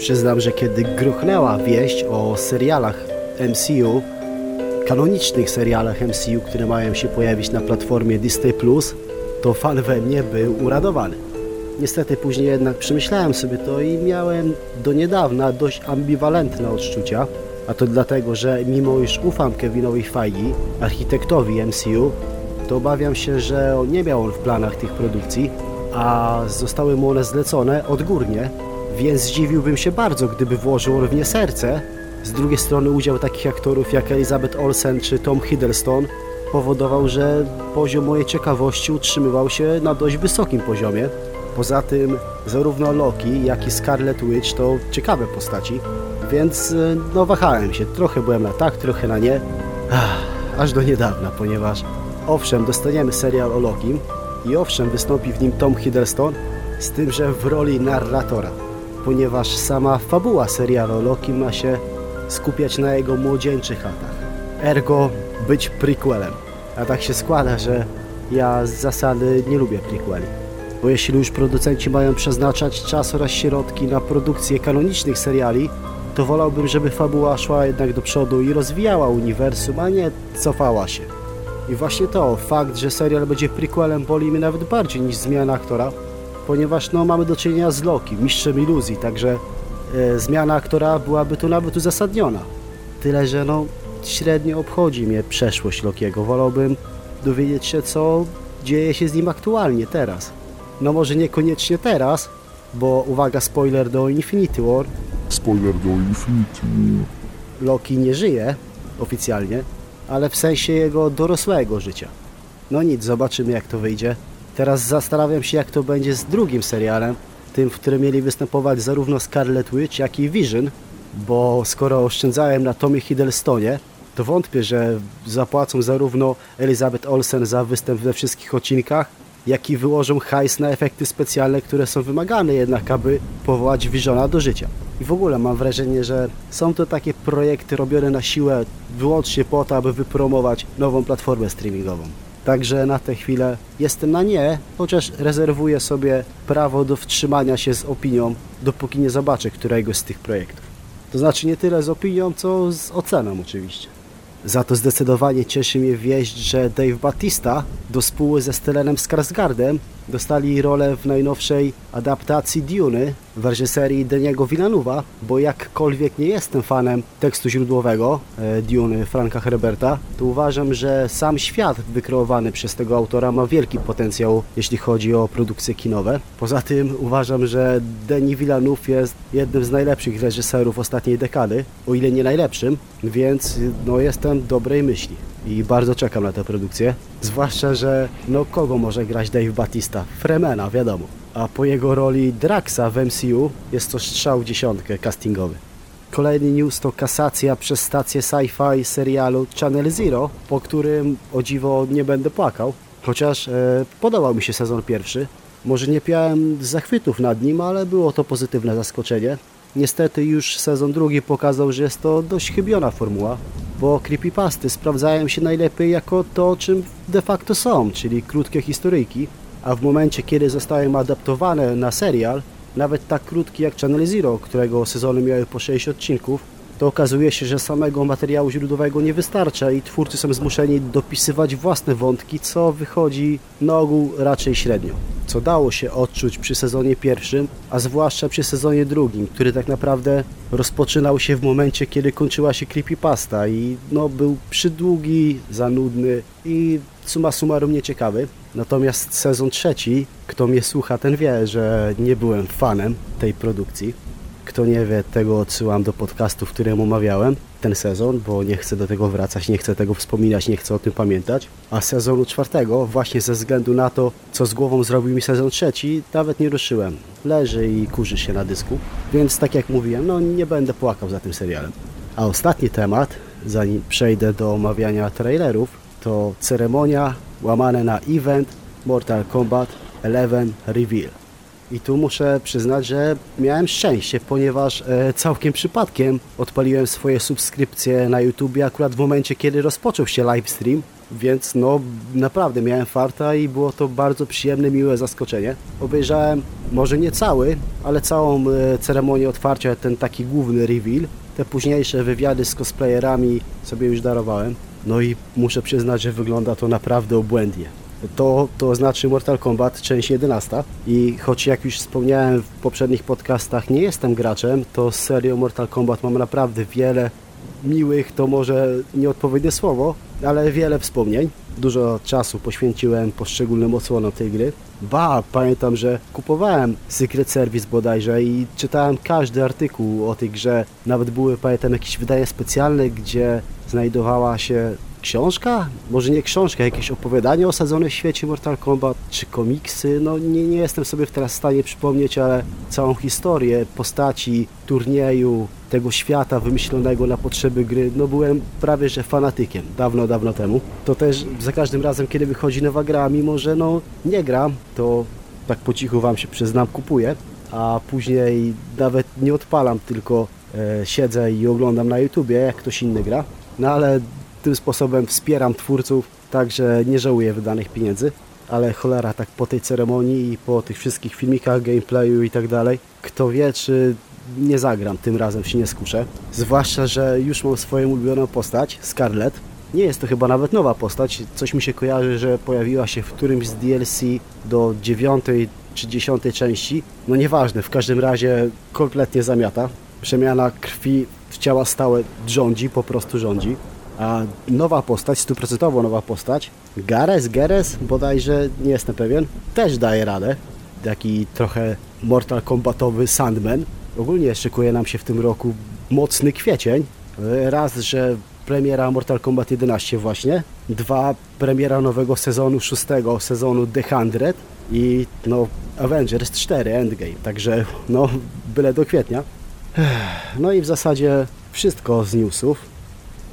Przyznam, że kiedy gruchnęła wieść o serialach MCU, kanonicznych serialach MCU, które mają się pojawić na platformie Disney+, to fan we mnie był uradowany. Niestety później jednak przemyślałem sobie to i miałem do niedawna dość ambiwalentne odczucia, a to dlatego, że mimo iż ufam Kevinowi Feige, architektowi MCU, to obawiam się, że nie miał on w planach tych produkcji, a zostały mu one zlecone odgórnie, więc zdziwiłbym się bardzo, gdyby włożył on w nie serce. Z drugiej strony udział takich aktorów jak Elizabeth Olsen czy Tom Hiddleston powodował, że poziom mojej ciekawości utrzymywał się na dość wysokim poziomie. Poza tym zarówno Loki, jak i Scarlet Witch to ciekawe postaci, więc e, no wahałem się. Trochę byłem na tak, trochę na nie. Aż do niedawna, ponieważ owszem, dostaniemy serial o Lokim i owszem, wystąpi w nim Tom Hiddleston, z tym, że w roli narratora, ponieważ sama fabuła serialu Loki ma się skupiać na jego młodzieńczych latach. Ergo być prequelem. A tak się składa, że ja z zasady nie lubię prequeli. Bo jeśli już producenci mają przeznaczać czas oraz środki na produkcję kanonicznych seriali, to wolałbym, żeby fabuła szła jednak do przodu i rozwijała uniwersum, a nie cofała się. I właśnie to, fakt, że serial będzie prequelem boli mnie nawet bardziej niż zmiana aktora, ponieważ no, mamy do czynienia z Loki, mistrzem iluzji, także e, zmiana aktora byłaby tu nawet uzasadniona. Tyle, że no, średnio obchodzi mnie przeszłość Lokiego. Wolałbym dowiedzieć się, co dzieje się z nim aktualnie, teraz. No może niekoniecznie teraz, bo uwaga, spoiler do Infinity War, Spoiler do Infinity War. Loki nie żyje oficjalnie, ale w sensie jego dorosłego życia. No nic, zobaczymy jak to wyjdzie. Teraz zastanawiam się jak to będzie z drugim serialem, tym, w którym mieli występować zarówno Scarlet Witch, jak i Vision, bo skoro oszczędzałem na Tomie Hiddlestonie, to wątpię, że zapłacą zarówno Elizabeth Olsen za występ we wszystkich odcinkach, jak i wyłożą hajs na efekty specjalne, które są wymagane jednak, aby powołać Visiona do życia. I w ogóle mam wrażenie, że są to takie projekty robione na siłę wyłącznie po to, aby wypromować nową platformę streamingową. Także na tę chwilę jestem na nie, chociaż rezerwuję sobie prawo do wstrzymania się z opinią, dopóki nie zobaczę któregoś z tych projektów. To znaczy nie tyle z opinią, co z oceną oczywiście. Za to zdecydowanie cieszy mnie wieść, że Dave Batista do spóły ze Stellenem Skarsgardem dostali rolę w najnowszej adaptacji Duny w reżyserii Deniego Villeneuve'a, bo jakkolwiek nie jestem fanem tekstu źródłowego e, Duny Franka Herberta, to uważam, że sam świat wykreowany przez tego autora ma wielki potencjał, jeśli chodzi o produkcje kinowe. Poza tym uważam, że Denis Villeneuve jest jednym z najlepszych reżyserów ostatniej dekady, o ile nie najlepszym, więc no, jestem dobrej myśli i bardzo czekam na tę produkcję. Zwłaszcza, że no kogo może grać Dave Batista? Fremena, wiadomo. A po jego roli Draxa w MCU jest to strzał dziesiątkę castingowy. Kolejny news to kasacja przez stację sci-fi serialu Channel Zero, po którym o dziwo nie będę płakał, chociaż e, podobał mi się sezon pierwszy. Może nie piałem zachwytów nad nim, ale było to pozytywne zaskoczenie. Niestety już sezon drugi pokazał, że jest to dość chybiona formuła, bo creepypasty sprawdzają się najlepiej jako to, czym de facto są, czyli krótkie historyjki, a w momencie, kiedy zostają adaptowane na serial, nawet tak krótki jak Channel Zero, którego sezony miały po 6 odcinków, to okazuje się, że samego materiału źródłowego nie wystarcza i twórcy są zmuszeni dopisywać własne wątki, co wychodzi na ogół raczej średnio. Co dało się odczuć przy sezonie pierwszym, a zwłaszcza przy sezonie drugim, który tak naprawdę rozpoczynał się w momencie, kiedy kończyła się creepypasta i no, był przydługi, zanudny i suma summarum nieciekawy. Natomiast sezon trzeci, kto mnie słucha, ten wie, że nie byłem fanem tej produkcji. Kto nie wie, tego odsyłam do podcastu, w którym omawiałem ten sezon, bo nie chcę do tego wracać, nie chcę tego wspominać, nie chcę o tym pamiętać. A sezonu czwartego, właśnie ze względu na to, co z głową zrobił mi sezon trzeci, nawet nie ruszyłem. Leży i kurzy się na dysku. Więc tak jak mówiłem, no nie będę płakał za tym serialem. A ostatni temat, zanim przejdę do omawiania trailerów, to ceremonia łamane na event Mortal Kombat 11 Reveal. I tu muszę przyznać, że miałem szczęście, ponieważ e, całkiem przypadkiem odpaliłem swoje subskrypcje na YouTube akurat w momencie, kiedy rozpoczął się livestream Więc no naprawdę miałem farta i było to bardzo przyjemne, miłe zaskoczenie. Obejrzałem może nie cały, ale całą e, ceremonię otwarcia, ten taki główny reveal. Te późniejsze wywiady z cosplayerami sobie już darowałem. No i muszę przyznać, że wygląda to naprawdę obłędnie. To, to znaczy Mortal Kombat część 11 i choć jak już wspomniałem w poprzednich podcastach nie jestem graczem, to z serią Mortal Kombat mam naprawdę wiele miłych, to może nieodpowiednie słowo, ale wiele wspomnień. Dużo czasu poświęciłem poszczególnym odsłonom tej gry. Ba, pamiętam, że kupowałem Secret Service bodajże i czytałem każdy artykuł o tej grze. Nawet były, pamiętam, jakieś wydania specjalne, gdzie znajdowała się książka? Może nie książka, jakieś opowiadanie osadzone w świecie Mortal Kombat, czy komiksy? No nie, nie jestem sobie teraz w stanie przypomnieć, ale całą historię postaci, turnieju, tego świata wymyślonego na potrzeby gry, no byłem prawie że fanatykiem, dawno, dawno temu. To też za każdym razem, kiedy wychodzi nowa gra, mimo że no nie gram, to tak po cichu Wam się przyznam, kupuję, a później nawet nie odpalam, tylko e, siedzę i oglądam na YouTubie, jak ktoś inny gra. No ale tym sposobem wspieram twórców, także nie żałuję wydanych pieniędzy. Ale cholera, tak po tej ceremonii i po tych wszystkich filmikach, gameplayu i tak dalej, kto wie, czy nie zagram, tym razem się nie skuszę. Zwłaszcza, że już mam swoją ulubioną postać, Scarlet. Nie jest to chyba nawet nowa postać, coś mi się kojarzy, że pojawiła się w którymś z DLC do dziewiątej czy dziesiątej części. No nieważne, w każdym razie kompletnie zamiata. Przemiana krwi w ciała stałe rządzi, po prostu rządzi. A nowa postać, stuprocentowo nowa postać, Gares, Geres, bodajże, nie jestem pewien, też daje radę. Taki trochę Mortal Kombatowy Sandman. Ogólnie szykuje nam się w tym roku mocny kwiecień. Raz, że premiera Mortal Kombat 11 właśnie. Dwa, premiera nowego sezonu, szóstego sezonu The 100 i no Avengers 4 Endgame. Także no byle do kwietnia. No i w zasadzie wszystko z newsów.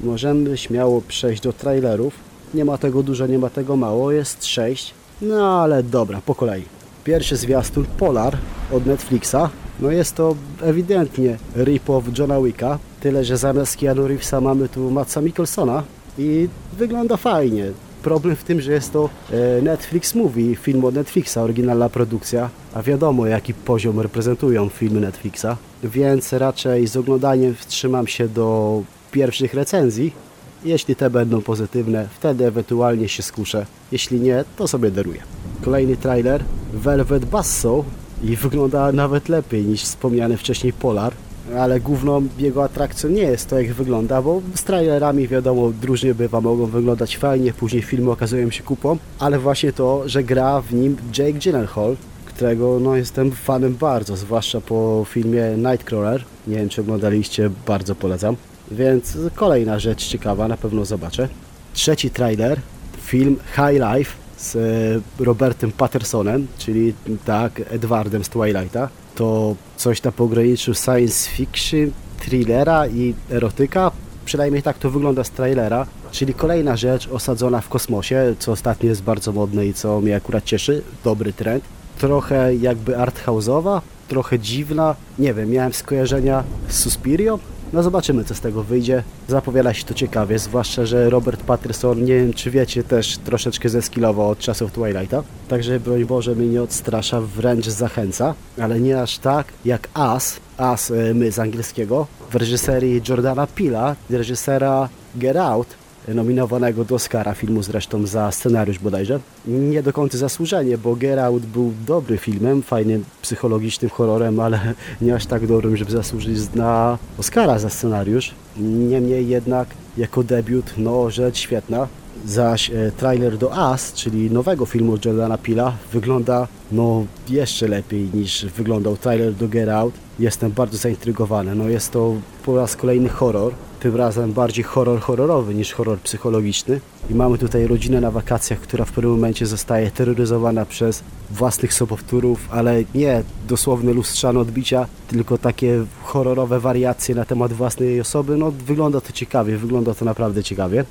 Możemy śmiało przejść do trailerów. Nie ma tego dużo, nie ma tego mało, jest 6. No ale dobra, po kolei. Pierwszy zwiastun Polar od Netflixa. No jest to ewidentnie rip-off Johna Wicka, tyle że zamiast Keanu Reevesa mamy tu Matsa Mikkelsona i wygląda fajnie. Problem w tym, że jest to e, Netflix Movie, film od Netflixa, oryginalna produkcja, a wiadomo jaki poziom reprezentują filmy Netflixa, więc raczej z oglądaniem wstrzymam się do pierwszych recenzji. Jeśli te będą pozytywne, wtedy ewentualnie się skuszę. Jeśli nie, to sobie daruję. Kolejny trailer Velvet Basso i wygląda nawet lepiej niż wspomniany wcześniej Polar, ale główną jego atrakcją nie jest to jak wygląda, bo z trailerami wiadomo różnie bywa, mogą wyglądać fajnie, później filmy okazują się kupą, ale właśnie to, że gra w nim Jake Gyllenhaal, którego no, jestem fanem bardzo, zwłaszcza po filmie Nightcrawler. Nie wiem czy oglądaliście, bardzo polecam. Więc kolejna rzecz ciekawa, na pewno zobaczę. Trzeci trailer, film High Life z e, Robertem Pattersonem, czyli tak, Edwardem z Twilighta. To coś na pograniczu science fiction, thrillera i erotyka. Przynajmniej tak to wygląda z trailera. Czyli kolejna rzecz osadzona w kosmosie, co ostatnio jest bardzo modne i co mnie akurat cieszy. Dobry trend. Trochę jakby arthouse'owa, trochę dziwna. Nie wiem, miałem skojarzenia z Suspirio, no zobaczymy, co z tego wyjdzie. Zapowiada się to ciekawie, zwłaszcza, że Robert Patterson, nie wiem czy wiecie, też troszeczkę zeskilował od czasów Twilighta. Także broń Boże mnie nie odstrasza, wręcz zachęca, ale nie aż tak jak As, As e, my z angielskiego, w reżyserii Jordana Pila, reżysera Get Out, nominowanego do Oscara filmu zresztą za scenariusz bodajże. Nie do końca zasłużenie, bo Get Out był dobry filmem, fajnym psychologicznym horrorem, ale nie aż tak dobrym, żeby zasłużyć na Oscara za scenariusz. Niemniej jednak jako debiut, no rzecz świetna. Zaś e, trailer do As, czyli nowego filmu Jordana Pila, wygląda no jeszcze lepiej niż wyglądał trailer do Get Out. Jestem bardzo zaintrygowany. No jest to po raz kolejny horror, tym razem bardziej horror horrorowy niż horror psychologiczny. I mamy tutaj rodzinę na wakacjach, która w pewnym momencie zostaje terroryzowana przez własnych sobowtórów, ale nie dosłowne lustrzane odbicia, tylko takie horrorowe wariacje na temat własnej osoby. No wygląda to ciekawie, wygląda to naprawdę ciekawie.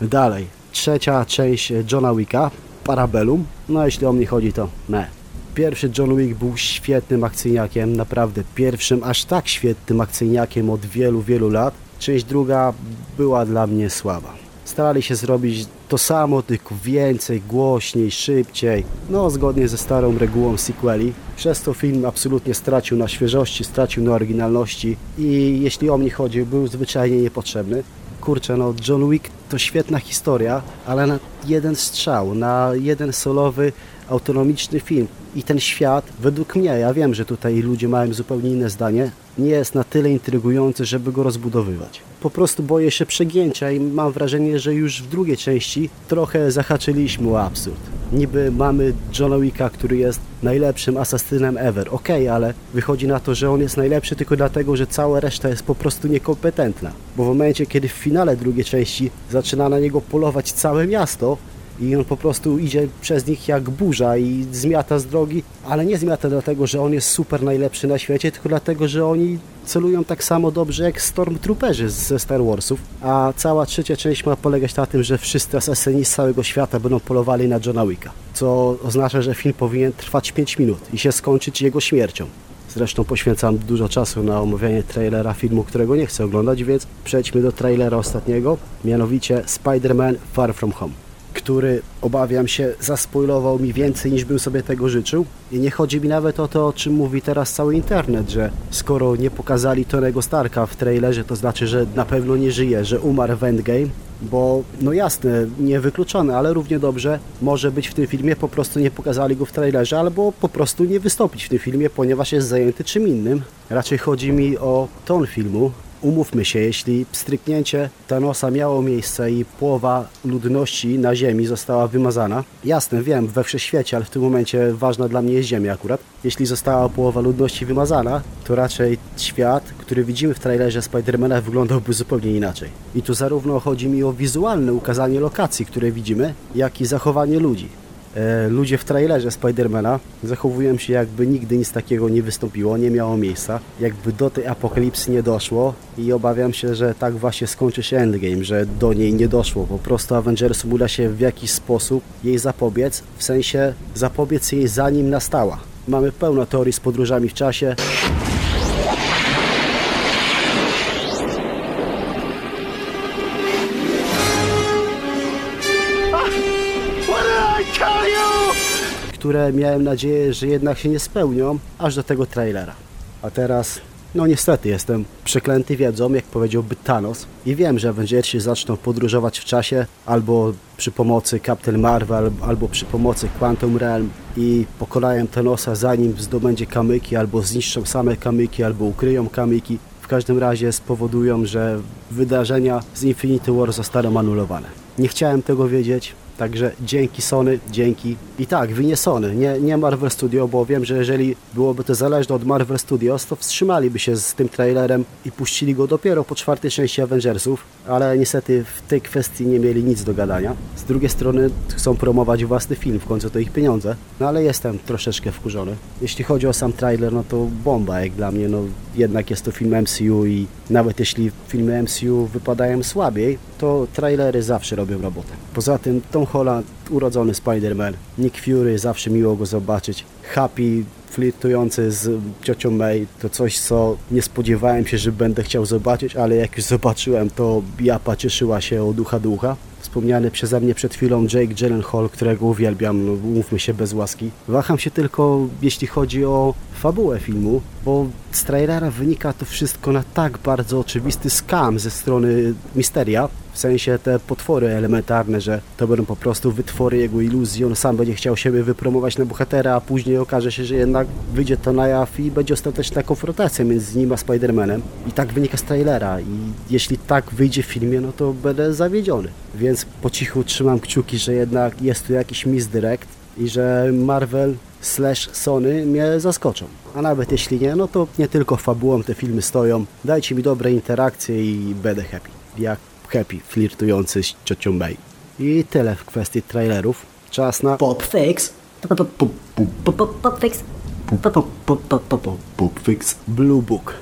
Dalej, trzecia część Johna Wicka, Parabellum. No jeśli o mnie chodzi, to ne. Pierwszy John Wick był świetnym akcyjniakiem, naprawdę pierwszym aż tak świetnym akcyjniakiem od wielu, wielu lat. Część druga była dla mnie słaba. Starali się zrobić to samo, tylko więcej, głośniej, szybciej. No, zgodnie ze starą regułą sequeli. Przez to film absolutnie stracił na świeżości, stracił na oryginalności i jeśli o mnie chodzi, był zwyczajnie niepotrzebny. Kurczę, no John Wick to świetna historia, ale na jeden strzał, na jeden solowy, autonomiczny film. I ten świat, według mnie, ja wiem, że tutaj ludzie mają zupełnie inne zdanie, nie jest na tyle intrygujący, żeby go rozbudowywać. Po prostu boję się przegięcia i mam wrażenie, że już w drugiej części trochę zahaczyliśmy o absurd. Niby mamy Johna Wicka, który jest najlepszym asasynem ever. Okej, okay, ale wychodzi na to, że on jest najlepszy tylko dlatego, że cała reszta jest po prostu niekompetentna. Bo w momencie, kiedy w finale drugiej części zaczyna na niego polować całe miasto, i on po prostu idzie przez nich jak burza i zmiata z drogi, ale nie zmiata dlatego, że on jest super najlepszy na świecie, tylko dlatego, że oni celują tak samo dobrze jak Stormtrooperzy ze Star Warsów, a cała trzecia część ma polegać na tym, że wszyscy asasyni z całego świata będą polowali na Johna Wicka, co oznacza, że film powinien trwać 5 minut i się skończyć jego śmiercią. Zresztą poświęcam dużo czasu na omawianie trailera filmu, którego nie chcę oglądać, więc przejdźmy do trailera ostatniego, mianowicie Spider-Man Far From Home który obawiam się zaspoilował mi więcej niż bym sobie tego życzył. I nie chodzi mi nawet o to, o czym mówi teraz cały internet, że skoro nie pokazali Tonego Starka w trailerze, to znaczy, że na pewno nie żyje, że umarł w Endgame, bo no jasne, niewykluczone, ale równie dobrze może być w tym filmie, po prostu nie pokazali go w trailerze, albo po prostu nie wystąpić w tym filmie, ponieważ jest zajęty czym innym. Raczej chodzi mi o ton filmu, Umówmy się, jeśli stryknięcie Thanosa miało miejsce i połowa ludności na Ziemi została wymazana, jasne, wiem, we wszechświecie, ale w tym momencie ważna dla mnie jest Ziemia akurat, jeśli została połowa ludności wymazana, to raczej świat, który widzimy w trailerze Spidermana wyglądałby zupełnie inaczej. I tu zarówno chodzi mi o wizualne ukazanie lokacji, które widzimy, jak i zachowanie ludzi. E, ludzie w trailerze Spidermana zachowują się jakby nigdy nic takiego nie wystąpiło, nie miało miejsca, jakby do tej apokalipsy nie doszło i obawiam się, że tak właśnie skończy się Endgame, że do niej nie doszło. Po prostu Avengersom uda się w jakiś sposób jej zapobiec, w sensie zapobiec jej zanim nastała. Mamy pełno teorii z podróżami w czasie. Które miałem nadzieję, że jednak się nie spełnią, aż do tego trailera. A teraz, no niestety, jestem przeklęty wiedzą, jak powiedziałby Thanos i wiem, że Avengersi zaczną podróżować w czasie albo przy pomocy Captain Marvel, albo przy pomocy Quantum Realm i pokonają Thanosa zanim zdobędzie kamyki, albo zniszczą same kamyki, albo ukryją kamyki. W każdym razie spowodują, że wydarzenia z Infinity War zostaną anulowane. Nie chciałem tego wiedzieć, Także dzięki Sony, dzięki. I tak, winie Sony, nie, nie Marvel Studio, bo wiem, że jeżeli byłoby to zależne od Marvel Studios, to wstrzymaliby się z tym trailerem i puścili go dopiero po czwartej części Avengersów, ale niestety w tej kwestii nie mieli nic do gadania. Z drugiej strony chcą promować własny film, w końcu to ich pieniądze, no ale jestem troszeczkę wkurzony. Jeśli chodzi o sam trailer, no to bomba jak dla mnie, no jednak jest to film MCU i nawet jeśli filmy MCU wypadają słabiej, to trailery zawsze robią robotę. Poza tym Tom Holland, urodzony Spider-Man, Nick Fury, zawsze miło go zobaczyć. Happy, flirtujący z ciocią May, to coś, co nie spodziewałem się, że będę chciał zobaczyć, ale jak już zobaczyłem, to Japa cieszyła się o ducha ducha wspomniany przeze mnie przed chwilą Jake Gyllenhaal, którego uwielbiam, no, mówmy się bez łaski. Waham się tylko, jeśli chodzi o fabułę filmu, bo z trailera wynika to wszystko na tak bardzo oczywisty skam ze strony Misteria, w sensie te potwory elementarne, że to będą po prostu wytwory jego iluzji, on sam będzie chciał siebie wypromować na bohatera, a później okaże się, że jednak wyjdzie to na jaw i będzie ostateczna konfrontacja między nim a Spider-Manem. I tak wynika z trailera i jeśli tak wyjdzie w filmie, no to będę zawiedziony. Więc po cichu trzymam kciuki, że jednak jest tu jakiś misdirect i że Marvel slash Sony mnie zaskoczą. A nawet jeśli nie, no to nie tylko fabułą te filmy stoją. Dajcie mi dobre interakcje i będę happy. Jak happy, flirtujący z ciocią May. I tyle w kwestii trailerów. Czas na Popfix. Popfix. Popfix Blue Book.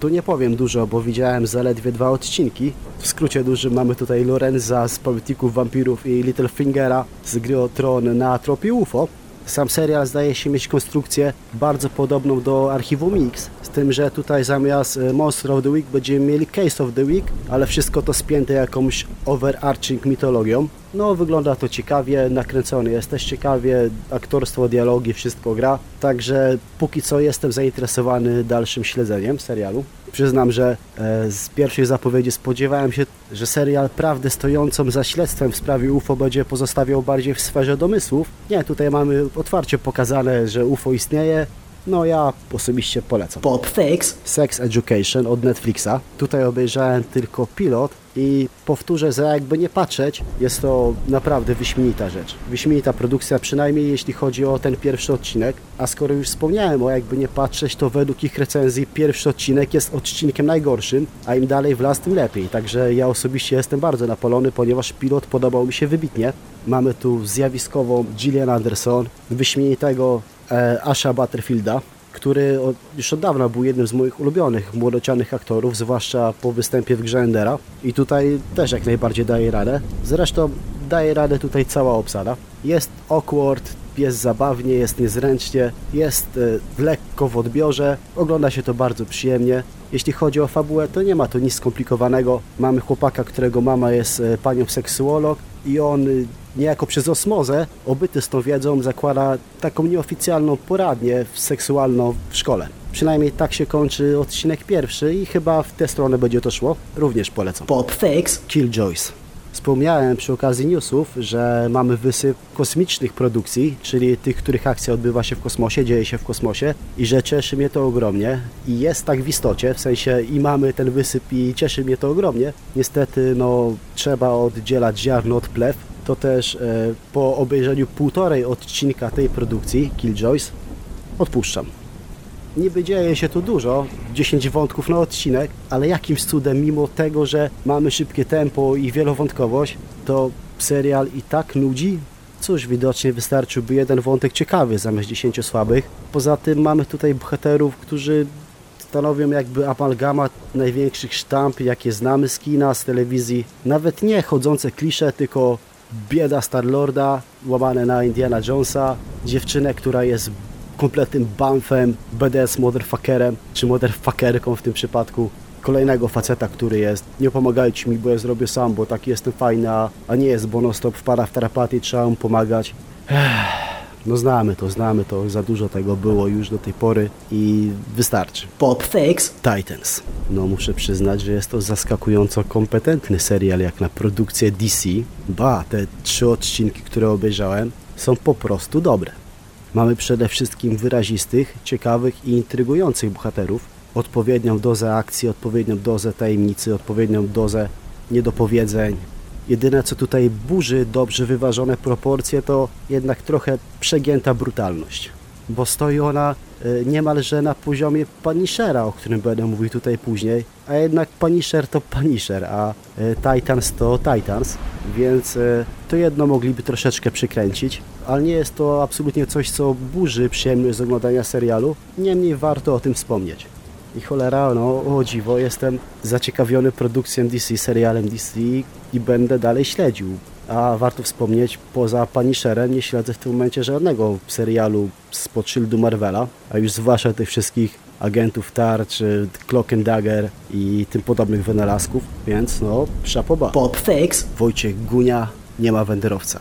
Tu nie powiem dużo, bo widziałem zaledwie dwa odcinki. W skrócie dużym mamy tutaj Lorenza z Polityków Wampirów i Littlefingera z gry o Tron na tropie UFO. Sam serial zdaje się mieć konstrukcję bardzo podobną do Archiwum Mix, z tym, że tutaj zamiast e, Monster of the Week będziemy mieli Case of the Week, ale wszystko to spięte jakąś overarching mitologią. No, wygląda to ciekawie, nakręcony jest też ciekawie, aktorstwo, dialogi, wszystko gra. Także póki co jestem zainteresowany dalszym śledzeniem serialu. Przyznam, że e, z pierwszej zapowiedzi spodziewałem się, że serial prawdę stojącą za śledztwem w sprawie UFO będzie pozostawiał bardziej w sferze domysłów. Nie, tutaj mamy otwarcie pokazane, że UFO istnieje. No ja osobiście polecam. Pop Fix. Sex Education od Netflixa. Tutaj obejrzałem tylko pilot i powtórzę, że jakby nie patrzeć, jest to naprawdę wyśmienita rzecz. Wyśmienita produkcja, przynajmniej jeśli chodzi o ten pierwszy odcinek. A skoro już wspomniałem o jakby nie patrzeć, to według ich recenzji pierwszy odcinek jest odcinkiem najgorszym, a im dalej w las, tym lepiej. Także ja osobiście jestem bardzo napalony, ponieważ pilot podobał mi się wybitnie. Mamy tu zjawiskową Gillian Anderson, wyśmienitego Asha Butterfielda, który już od dawna był jednym z moich ulubionych młodocianych aktorów, zwłaszcza po występie w grze Endera. I tutaj też jak najbardziej daje radę. Zresztą daje radę tutaj cała obsada. Jest awkward, jest zabawnie, jest niezręcznie, jest e, lekko w odbiorze, ogląda się to bardzo przyjemnie. Jeśli chodzi o fabułę, to nie ma tu nic skomplikowanego. Mamy chłopaka, którego mama jest e, panią seksuolog i on y, niejako przez osmozę, obyty z tą wiedzą, zakłada taką nieoficjalną poradnię seksualną w szkole. Przynajmniej tak się kończy odcinek pierwszy i chyba w tę stronę będzie to szło. Również polecam. Pop Fix. Killjoys. Wspomniałem przy okazji newsów, że mamy wysyp kosmicznych produkcji, czyli tych, których akcja odbywa się w kosmosie, dzieje się w kosmosie i że cieszy mnie to ogromnie i jest tak w istocie, w sensie i mamy ten wysyp i cieszy mnie to ogromnie. Niestety no trzeba oddzielać ziarno od plew. To też e, po obejrzeniu półtorej odcinka tej produkcji Killjoys odpuszczam. Niby dzieje się tu dużo, 10 wątków na odcinek, ale jakimś cudem, mimo tego, że mamy szybkie tempo i wielowątkowość, to serial i tak nudzi. Cóż, widocznie wystarczyłby jeden wątek ciekawy zamiast 10 słabych. Poza tym mamy tutaj bohaterów, którzy stanowią jakby amalgamat największych sztamp, jakie znamy z kina, z telewizji. Nawet nie chodzące klisze, tylko bieda Starlorda, łamane na Indiana Jonesa, dziewczynę, która jest kompletnym bamfem, BDS motherfuckerem, czy motherfuckerką w tym przypadku. Kolejnego faceta, który jest, nie pomagajcie mi, bo ja zrobię sam, bo taki jestem fajny, a, a nie jest, bo non stop wpada w terapatii, trzeba mu pomagać. Ech, no znamy to, znamy to, za dużo tego było już do tej pory i wystarczy. Pop Fix. Titans. No muszę przyznać, że jest to zaskakująco kompetentny serial jak na produkcję DC. Ba, te trzy odcinki, które obejrzałem są po prostu dobre. Mamy przede wszystkim wyrazistych, ciekawych i intrygujących bohaterów, odpowiednią dozę akcji, odpowiednią dozę tajemnicy, odpowiednią dozę niedopowiedzeń. Jedyne co tutaj burzy dobrze wyważone proporcje to jednak trochę przegięta brutalność, bo stoi ona niemalże na poziomie Punishera, o którym będę mówił tutaj później, a jednak Punisher to Punisher, a e, Titans to Titans, więc e, to jedno mogliby troszeczkę przykręcić, ale nie jest to absolutnie coś, co burzy przyjemność z oglądania serialu, niemniej warto o tym wspomnieć. I cholera, no o dziwo, jestem zaciekawiony produkcją DC, serialem DC i będę dalej śledził. A warto wspomnieć, poza Punisherem nie śledzę w tym momencie żadnego serialu spod szyldu Marvela, a już zwłaszcza tych wszystkich agentów tarcz, Clock and Dagger i tym podobnych wynalazków, więc no, szapoba. Pop Fix. Wojciech Gunia nie ma wędrowca.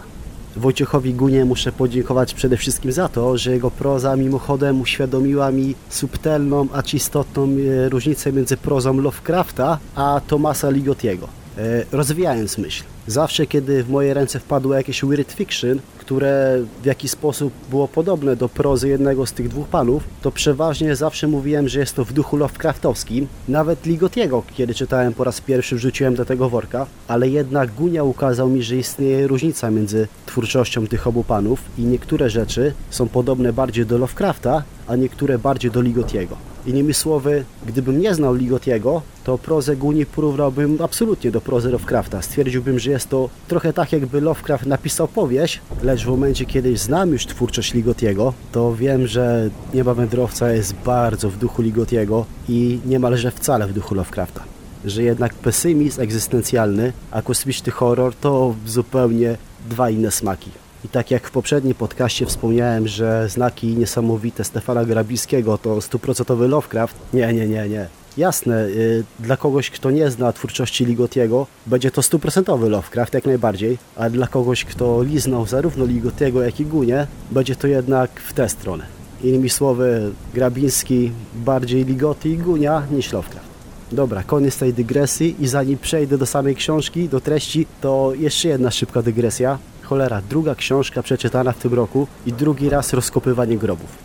Wojciechowi Gunie muszę podziękować przede wszystkim za to, że jego proza mimochodem uświadomiła mi subtelną, acz istotną e, różnicę między prozą Lovecrafta a Tomasa Ligotiego. E, rozwijając myśl, zawsze kiedy w moje ręce wpadło jakieś weird fiction, które w jakiś sposób było podobne do prozy jednego z tych dwóch panów, to przeważnie zawsze mówiłem, że jest to w duchu Lovecraftowskim. Nawet Ligotiego, kiedy czytałem po raz pierwszy, wrzuciłem do tego worka, ale jednak Gunia ukazał mi, że istnieje różnica między twórczością tych obu panów i niektóre rzeczy są podobne bardziej do Lovecrafta, a niektóre bardziej do Ligotiego. Innymi słowy, gdybym nie znał Ligotiego, to prozę Guni porównałbym absolutnie do prozy Lovecrafta. Stwierdziłbym, że jest to trochę tak, jakby Lovecraft napisał powieść, lecz w momencie, kiedy znam już twórczość Ligotiego, to wiem, że Nieba Wędrowca jest bardzo w duchu Ligotiego i niemalże wcale w duchu Lovecrafta. Że jednak pesymizm egzystencjalny, a kosmiczny horror to zupełnie dwa inne smaki. I tak jak w poprzednim podcaście wspomniałem, że znaki niesamowite Stefana Grabickiego to stuprocentowy Lovecraft. Nie, nie, nie, nie. Jasne, y, dla kogoś, kto nie zna twórczości Ligotiego, będzie to stuprocentowy Lovecraft, jak najbardziej, a dla kogoś, kto liznął zarówno Ligotiego, jak i Gunie, będzie to jednak w tę stronę. Innymi słowy, Grabiński bardziej Ligoty i Gunia niż Lovecraft. Dobra, koniec tej dygresji i zanim przejdę do samej książki, do treści, to jeszcze jedna szybka dygresja. Cholera, druga książka przeczytana w tym roku i drugi raz rozkopywanie grobów.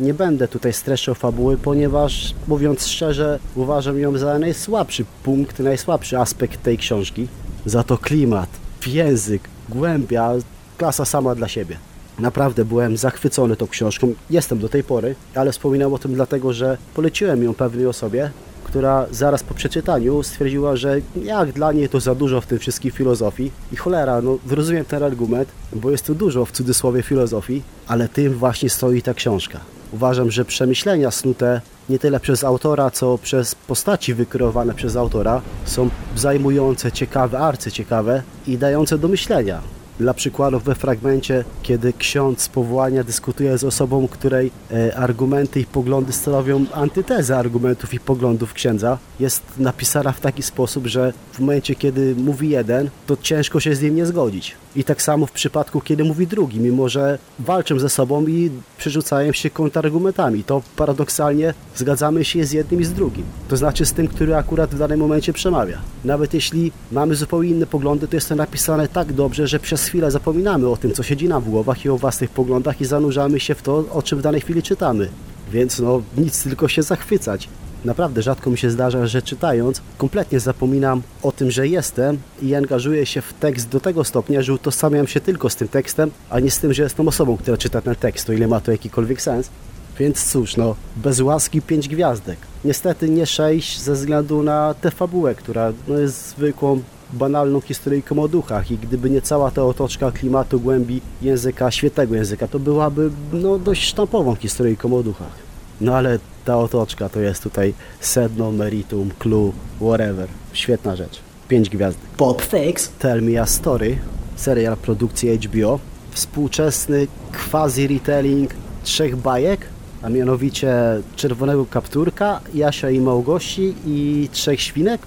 Nie będę tutaj streszczał fabuły, ponieważ mówiąc szczerze, uważam ją za najsłabszy punkt, najsłabszy aspekt tej książki. Za to klimat, język, głębia, klasa sama dla siebie. Naprawdę byłem zachwycony tą książką, jestem do tej pory, ale wspominam o tym dlatego, że poleciłem ją pewnej osobie, która zaraz po przeczytaniu stwierdziła, że jak dla niej to za dużo w tym wszystkim filozofii. I cholera, no rozumiem ten argument, bo jest tu dużo w cudzysłowie filozofii, ale tym właśnie stoi ta książka. Uważam, że przemyślenia snute nie tyle przez autora, co przez postaci wykreowane przez autora są zajmujące, ciekawe, arcyciekawe i dające do myślenia. Dla przykładu we fragmencie, kiedy ksiądz z powołania dyskutuje z osobą, której e, argumenty i poglądy stanowią antytezę argumentów i poglądów księdza, jest napisana w taki sposób, że w momencie, kiedy mówi jeden, to ciężko się z nim nie zgodzić. I tak samo w przypadku, kiedy mówi drugi, mimo że walczą ze sobą i przerzucają się kontrargumentami. To paradoksalnie zgadzamy się z jednym i z drugim. To znaczy z tym, który akurat w danym momencie przemawia. Nawet jeśli mamy zupełnie inne poglądy, to jest to napisane tak dobrze, że przez chwilę zapominamy o tym, co siedzi nam w głowach i o własnych poglądach i zanurzamy się w to, o czym w danej chwili czytamy. Więc no nic, tylko się zachwycać. Naprawdę rzadko mi się zdarza, że czytając kompletnie zapominam o tym, że jestem i angażuję się w tekst do tego stopnia, że utożsamiam się tylko z tym tekstem, a nie z tym, że jestem osobą, która czyta ten tekst, o ile ma to jakikolwiek sens. Więc cóż, no, bez łaski 5 gwiazdek. Niestety nie 6 ze względu na tę fabułę, która no, jest zwykłą, banalną historyjką o duchach i gdyby nie cała ta otoczka klimatu, głębi języka, świetnego języka, to byłaby no, dość sztampową historyjką o duchach. No ale ta otoczka to jest tutaj sedno, meritum, clue, whatever. Świetna rzecz. 5 gwiazdek. Pop Fix. Tell Me a Story, serial produkcji HBO, współczesny quasi-retelling trzech bajek, a mianowicie Czerwonego Kapturka, Jasia i Małgosi i Trzech Świnek.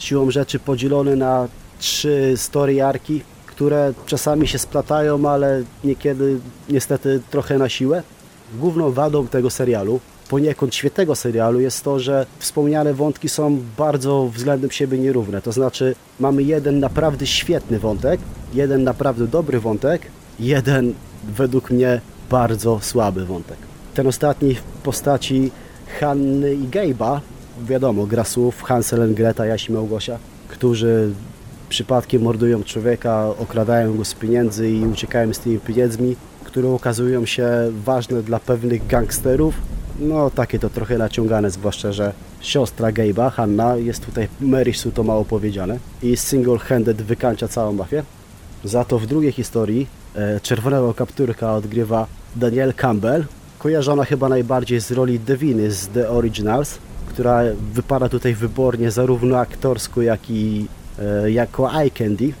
Siłą rzeczy podzielony na trzy story arki, które czasami się splatają, ale niekiedy niestety trochę na siłę. Główną wadą tego serialu, poniekąd świetnego serialu, jest to, że wspomniane wątki są bardzo względem siebie nierówne. To znaczy, mamy jeden naprawdę świetny wątek, jeden naprawdę dobry wątek, jeden według mnie bardzo słaby wątek. Ten ostatni w postaci Hanny i Gabe'a, wiadomo, gra słów Hansel Greta, Jasi Małgosia, którzy przypadkiem mordują człowieka, okradają go z pieniędzy i uciekają z tymi pieniędzmi, które okazują się ważne dla pewnych gangsterów. No takie to trochę naciągane, zwłaszcza, że siostra Gabe'a, Hanna, jest tutaj Mary Sue, to mało powiedziane, i single-handed wykańcza całą mafię. Za to w drugiej historii e, czerwonego kapturka odgrywa Danielle Campbell, kojarzona chyba najbardziej z roli Deviny z The Originals, która wypada tutaj wybornie zarówno aktorsko, jak i e, jako eye candy.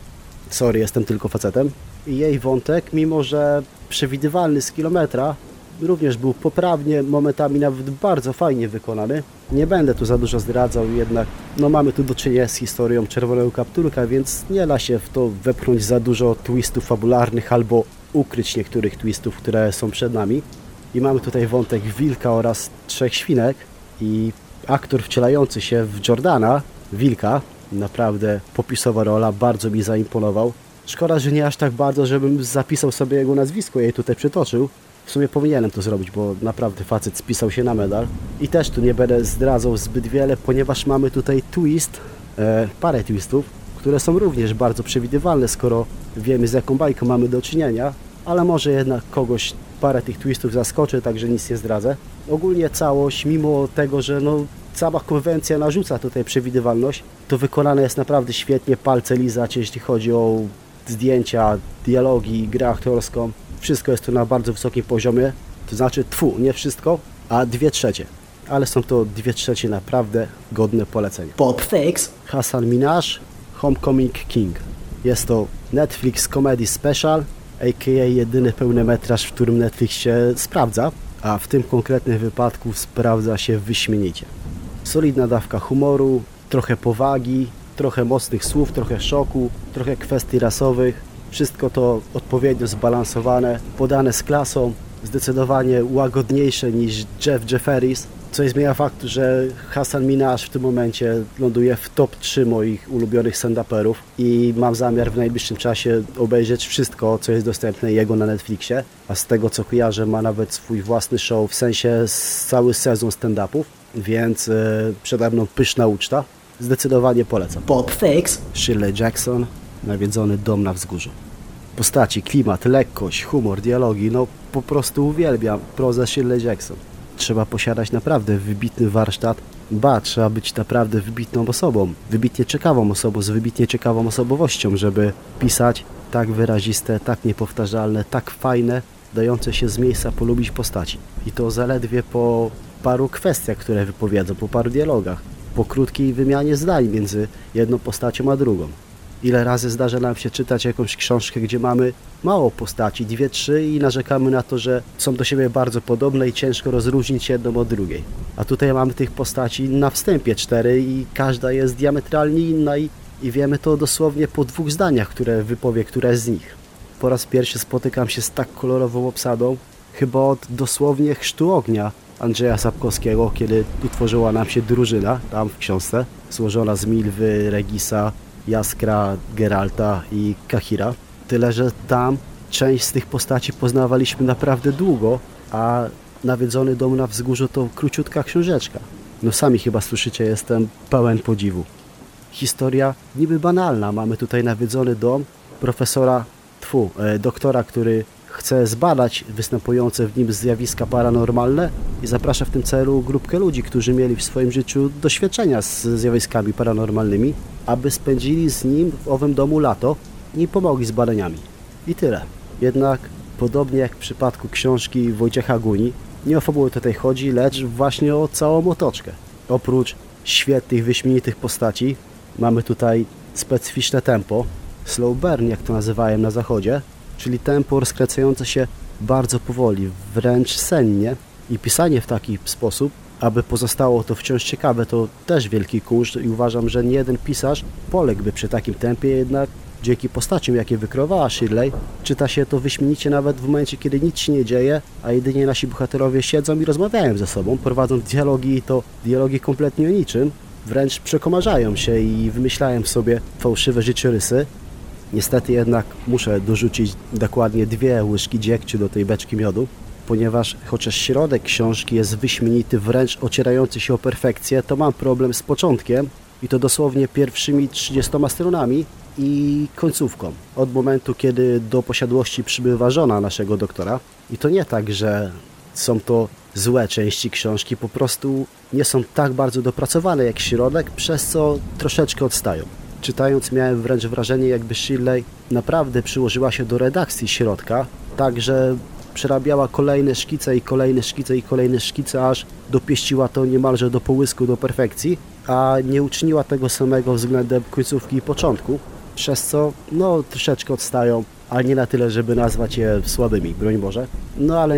Sorry, jestem tylko facetem. I jej wątek, mimo że przewidywalny z kilometra, również był poprawnie, momentami nawet bardzo fajnie wykonany. Nie będę tu za dużo zdradzał, jednak no, mamy tu do czynienia z historią Czerwonego Kapturka, więc nie da się w to wepchnąć za dużo twistów fabularnych albo ukryć niektórych twistów, które są przed nami. I mamy tutaj wątek wilka oraz trzech świnek i aktor wcielający się w Jordana, wilka, naprawdę popisowa rola, bardzo mi zaimponował. Szkoda, że nie aż tak bardzo, żebym zapisał sobie jego nazwisko i je tutaj przytoczył. W sumie powinienem to zrobić, bo naprawdę facet spisał się na medal. I też tu nie będę zdradzał zbyt wiele, ponieważ mamy tutaj twist, e, parę twistów, które są również bardzo przewidywalne, skoro wiemy z jaką bajką mamy do czynienia, ale może jednak kogoś parę tych twistów zaskoczy, także nic nie zdradzę. Ogólnie całość, mimo tego, że no, cała konwencja narzuca tutaj przewidywalność, to wykonane jest naprawdę świetnie, palce lizać, jeśli chodzi o zdjęcia, dialogi, grę aktorską. Wszystko jest tu na bardzo wysokim poziomie, to znaczy tfu, nie wszystko, a dwie trzecie. Ale są to dwie trzecie naprawdę godne polecenia. Pop Fix. Hassan Minaj, Homecoming King. Jest to Netflix Comedy Special, a.k.a. jedyny pełny metraż, w którym Netflix się sprawdza, a w tym konkretnym wypadku sprawdza się wyśmienicie. Solidna dawka humoru, trochę powagi, trochę mocnych słów, trochę szoku, trochę kwestii rasowych. Wszystko to odpowiednio zbalansowane, podane z klasą, zdecydowanie łagodniejsze niż Jeff Jefferys, co nie zmienia faktu, że Hassan Minaj w tym momencie ląduje w top 3 moich ulubionych stand-uperów i mam zamiar w najbliższym czasie obejrzeć wszystko, co jest dostępne jego na Netflixie, a z tego co kojarzę ma nawet swój własny show, w sensie cały sezon stand-upów, więc yy, przede mną pyszna uczta. Zdecydowanie polecam. Pop Fix. Shirley Jackson, nawiedzony dom na wzgórzu. Postaci, klimat, lekkość, humor, dialogi, no po prostu uwielbiam prozę Shirley Jackson. Trzeba posiadać naprawdę wybitny warsztat, ba, trzeba być naprawdę wybitną osobą, wybitnie ciekawą osobą, z wybitnie ciekawą osobowością, żeby pisać tak wyraziste, tak niepowtarzalne, tak fajne, dające się z miejsca polubić postaci. I to zaledwie po paru kwestiach, które wypowiedzą, po paru dialogach, po krótkiej wymianie zdań między jedną postacią a drugą. Ile razy zdarza nam się czytać jakąś książkę, gdzie mamy mało postaci, dwie, trzy i narzekamy na to, że są do siebie bardzo podobne i ciężko rozróżnić jedną od drugiej. A tutaj mamy tych postaci na wstępie cztery i każda jest diametralnie inna i, i wiemy to dosłownie po dwóch zdaniach, które wypowie któraś z nich. Po raz pierwszy spotykam się z tak kolorową obsadą, chyba od dosłownie chrztu ognia Andrzeja Sapkowskiego, kiedy utworzyła nam się drużyna tam w książce, złożona z Milwy, Regisa, Jaskra, Geralta i Kahira. Tyle, że tam część z tych postaci poznawaliśmy naprawdę długo, a nawiedzony dom na wzgórzu to króciutka książeczka. No sami chyba słyszycie, jestem pełen podziwu. Historia niby banalna. Mamy tutaj nawiedzony dom profesora, tfu, e, doktora, który chce zbadać występujące w nim zjawiska paranormalne i zaprasza w tym celu grupkę ludzi, którzy mieli w swoim życiu doświadczenia z zjawiskami paranormalnymi, aby spędzili z nim w owym domu lato i pomogli z badaniami. I tyle. Jednak, podobnie jak w przypadku książki Wojciecha Guni, nie o fabułę tutaj chodzi, lecz właśnie o całą otoczkę. Oprócz świetnych, wyśmienitych postaci, mamy tutaj specyficzne tempo, slow burn, jak to nazywają na zachodzie, czyli tempo rozkręcające się bardzo powoli, wręcz sennie. I pisanie w taki sposób, aby pozostało to wciąż ciekawe, to też wielki kunszt i uważam, że nie jeden pisarz poległby przy takim tempie, jednak dzięki postaciom, jakie wykrowała Shirley, czyta się to wyśmienicie nawet w momencie, kiedy nic się nie dzieje, a jedynie nasi bohaterowie siedzą i rozmawiają ze sobą, prowadzą dialogi i to dialogi kompletnie o niczym, wręcz przekomarzają się i wymyślają sobie fałszywe życiorysy, Niestety jednak muszę dorzucić dokładnie dwie łyżki dziegciu do tej beczki miodu, ponieważ chociaż środek książki jest wyśmienity, wręcz ocierający się o perfekcję, to mam problem z początkiem i to dosłownie pierwszymi 30 stronami i końcówką. Od momentu, kiedy do posiadłości przybywa żona naszego doktora. I to nie tak, że są to złe części książki, po prostu nie są tak bardzo dopracowane jak środek, przez co troszeczkę odstają. Czytając miałem wręcz wrażenie, jakby Shirley naprawdę przyłożyła się do redakcji środka, tak że przerabiała kolejne szkice i kolejne szkice i kolejne szkice, aż dopieściła to niemalże do połysku, do perfekcji, a nie uczyniła tego samego względem końcówki i początku, przez co no troszeczkę odstają, ale nie na tyle, żeby nazwać je słabymi, broń Boże. No ale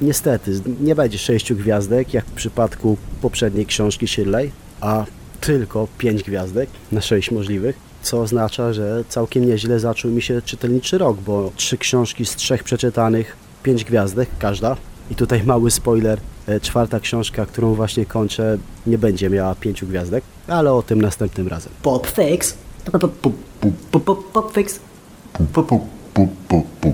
niestety nie będzie sześciu gwiazdek, jak w przypadku poprzedniej książki Shirley, a tylko 5 gwiazdek na 6 możliwych, co oznacza, że całkiem nieźle zaczął mi się czytelniczy rok, bo trzy książki z trzech przeczytanych, 5 gwiazdek każda. I tutaj mały spoiler, e, czwarta książka, którą właśnie kończę, nie będzie miała pięciu gwiazdek, ale o tym następnym razem. Pop Fix. Pop, pop, pop, pop, pop, pop Fix. Pu, pu, pu, pu, pu, pu.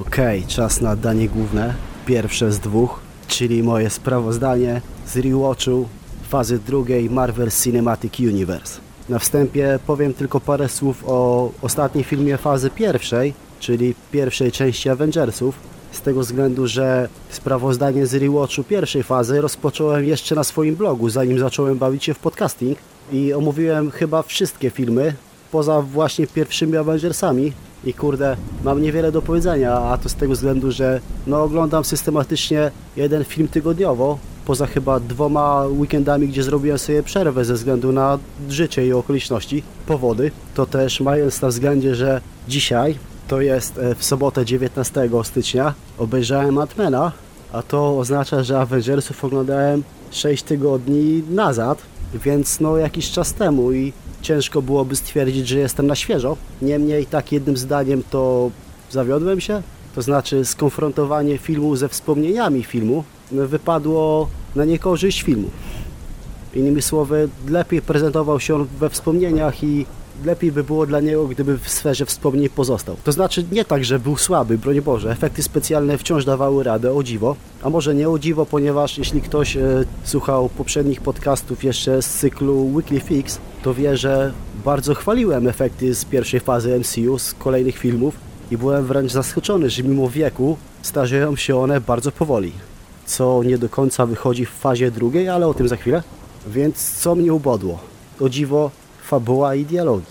Okej, czas na danie główne, pierwsze z dwóch, czyli moje sprawozdanie z rewatchu fazy drugiej Marvel Cinematic Universe. Na wstępie powiem tylko parę słów o ostatnim filmie fazy pierwszej, czyli pierwszej części Avengersów, z tego względu, że sprawozdanie z rewatchu pierwszej fazy rozpocząłem jeszcze na swoim blogu, zanim zacząłem bawić się w podcasting i omówiłem chyba wszystkie filmy, poza właśnie pierwszymi Avengersami i kurde, mam niewiele do powiedzenia, a to z tego względu, że no oglądam systematycznie jeden film tygodniowo, poza chyba dwoma weekendami, gdzie zrobiłem sobie przerwę ze względu na życie i okoliczności, powody, to też mając na względzie, że dzisiaj to jest e, w sobotę 19 stycznia, obejrzałem Atmana, a to oznacza, że Avengersów oglądałem 6 tygodni nazad, więc no jakiś czas temu i ciężko byłoby stwierdzić, że jestem na świeżo. Niemniej tak jednym zdaniem to zawiodłem się, to znaczy skonfrontowanie filmu ze wspomnieniami filmu wypadło na niekorzyść filmu. Innymi słowy, lepiej prezentował się on we wspomnieniach i lepiej by było dla niego, gdyby w sferze wspomnień pozostał. To znaczy nie tak, że był słaby, broń Boże, efekty specjalne wciąż dawały radę, o dziwo, a może nie o dziwo, ponieważ jeśli ktoś e, słuchał poprzednich podcastów jeszcze z cyklu Weekly Fix, to wie, że bardzo chwaliłem efekty z pierwszej fazy MCU, z kolejnych filmów i byłem wręcz zaskoczony, że mimo wieku starzeją się one bardzo powoli, co nie do końca wychodzi w fazie drugiej, ale o tym za chwilę. Więc co mnie ubodło? O dziwo fabuła i dialogi.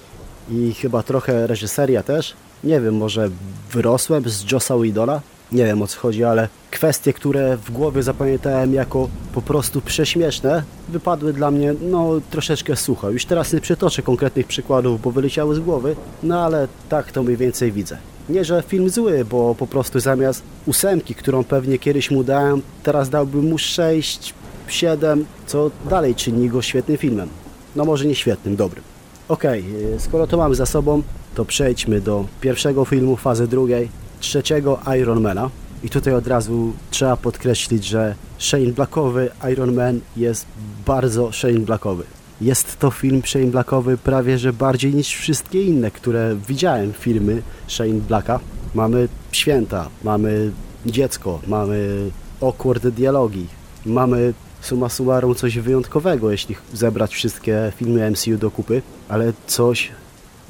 I chyba trochę reżyseria też. Nie wiem, może wyrosłem z Jossa Whedona? Nie wiem o co chodzi, ale kwestie, które w głowie zapamiętałem jako po prostu prześmieszne, wypadły dla mnie no troszeczkę sucho. Już teraz nie przytoczę konkretnych przykładów, bo wyleciały z głowy, no ale tak to mniej więcej widzę. Nie, że film zły, bo po prostu zamiast ósemki, którą pewnie kiedyś mu dałem, teraz dałbym mu 6, 7, co dalej czyni go świetnym filmem. No może nie świetnym, dobrym. Okej, okay, skoro to mamy za sobą, to przejdźmy do pierwszego filmu, fazy drugiej, trzeciego Ironmana. I tutaj od razu trzeba podkreślić, że Shane Blackowy Iron Man jest bardzo Shane Blackowy. Jest to film Shane Blackowy prawie że bardziej niż wszystkie inne, które widziałem filmy Shane Blacka. Mamy święta, mamy dziecko, mamy awkward dialogi, mamy suma summarum coś wyjątkowego, jeśli zebrać wszystkie filmy MCU do kupy, ale coś,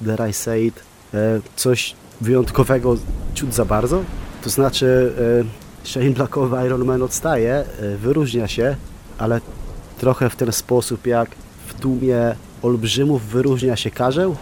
dare I say it, e, coś wyjątkowego ciut za bardzo. To znaczy e, Shane Blackowy Iron Man odstaje, e, wyróżnia się, ale trochę w ten sposób jak w tłumie olbrzymów wyróżnia się karzeł.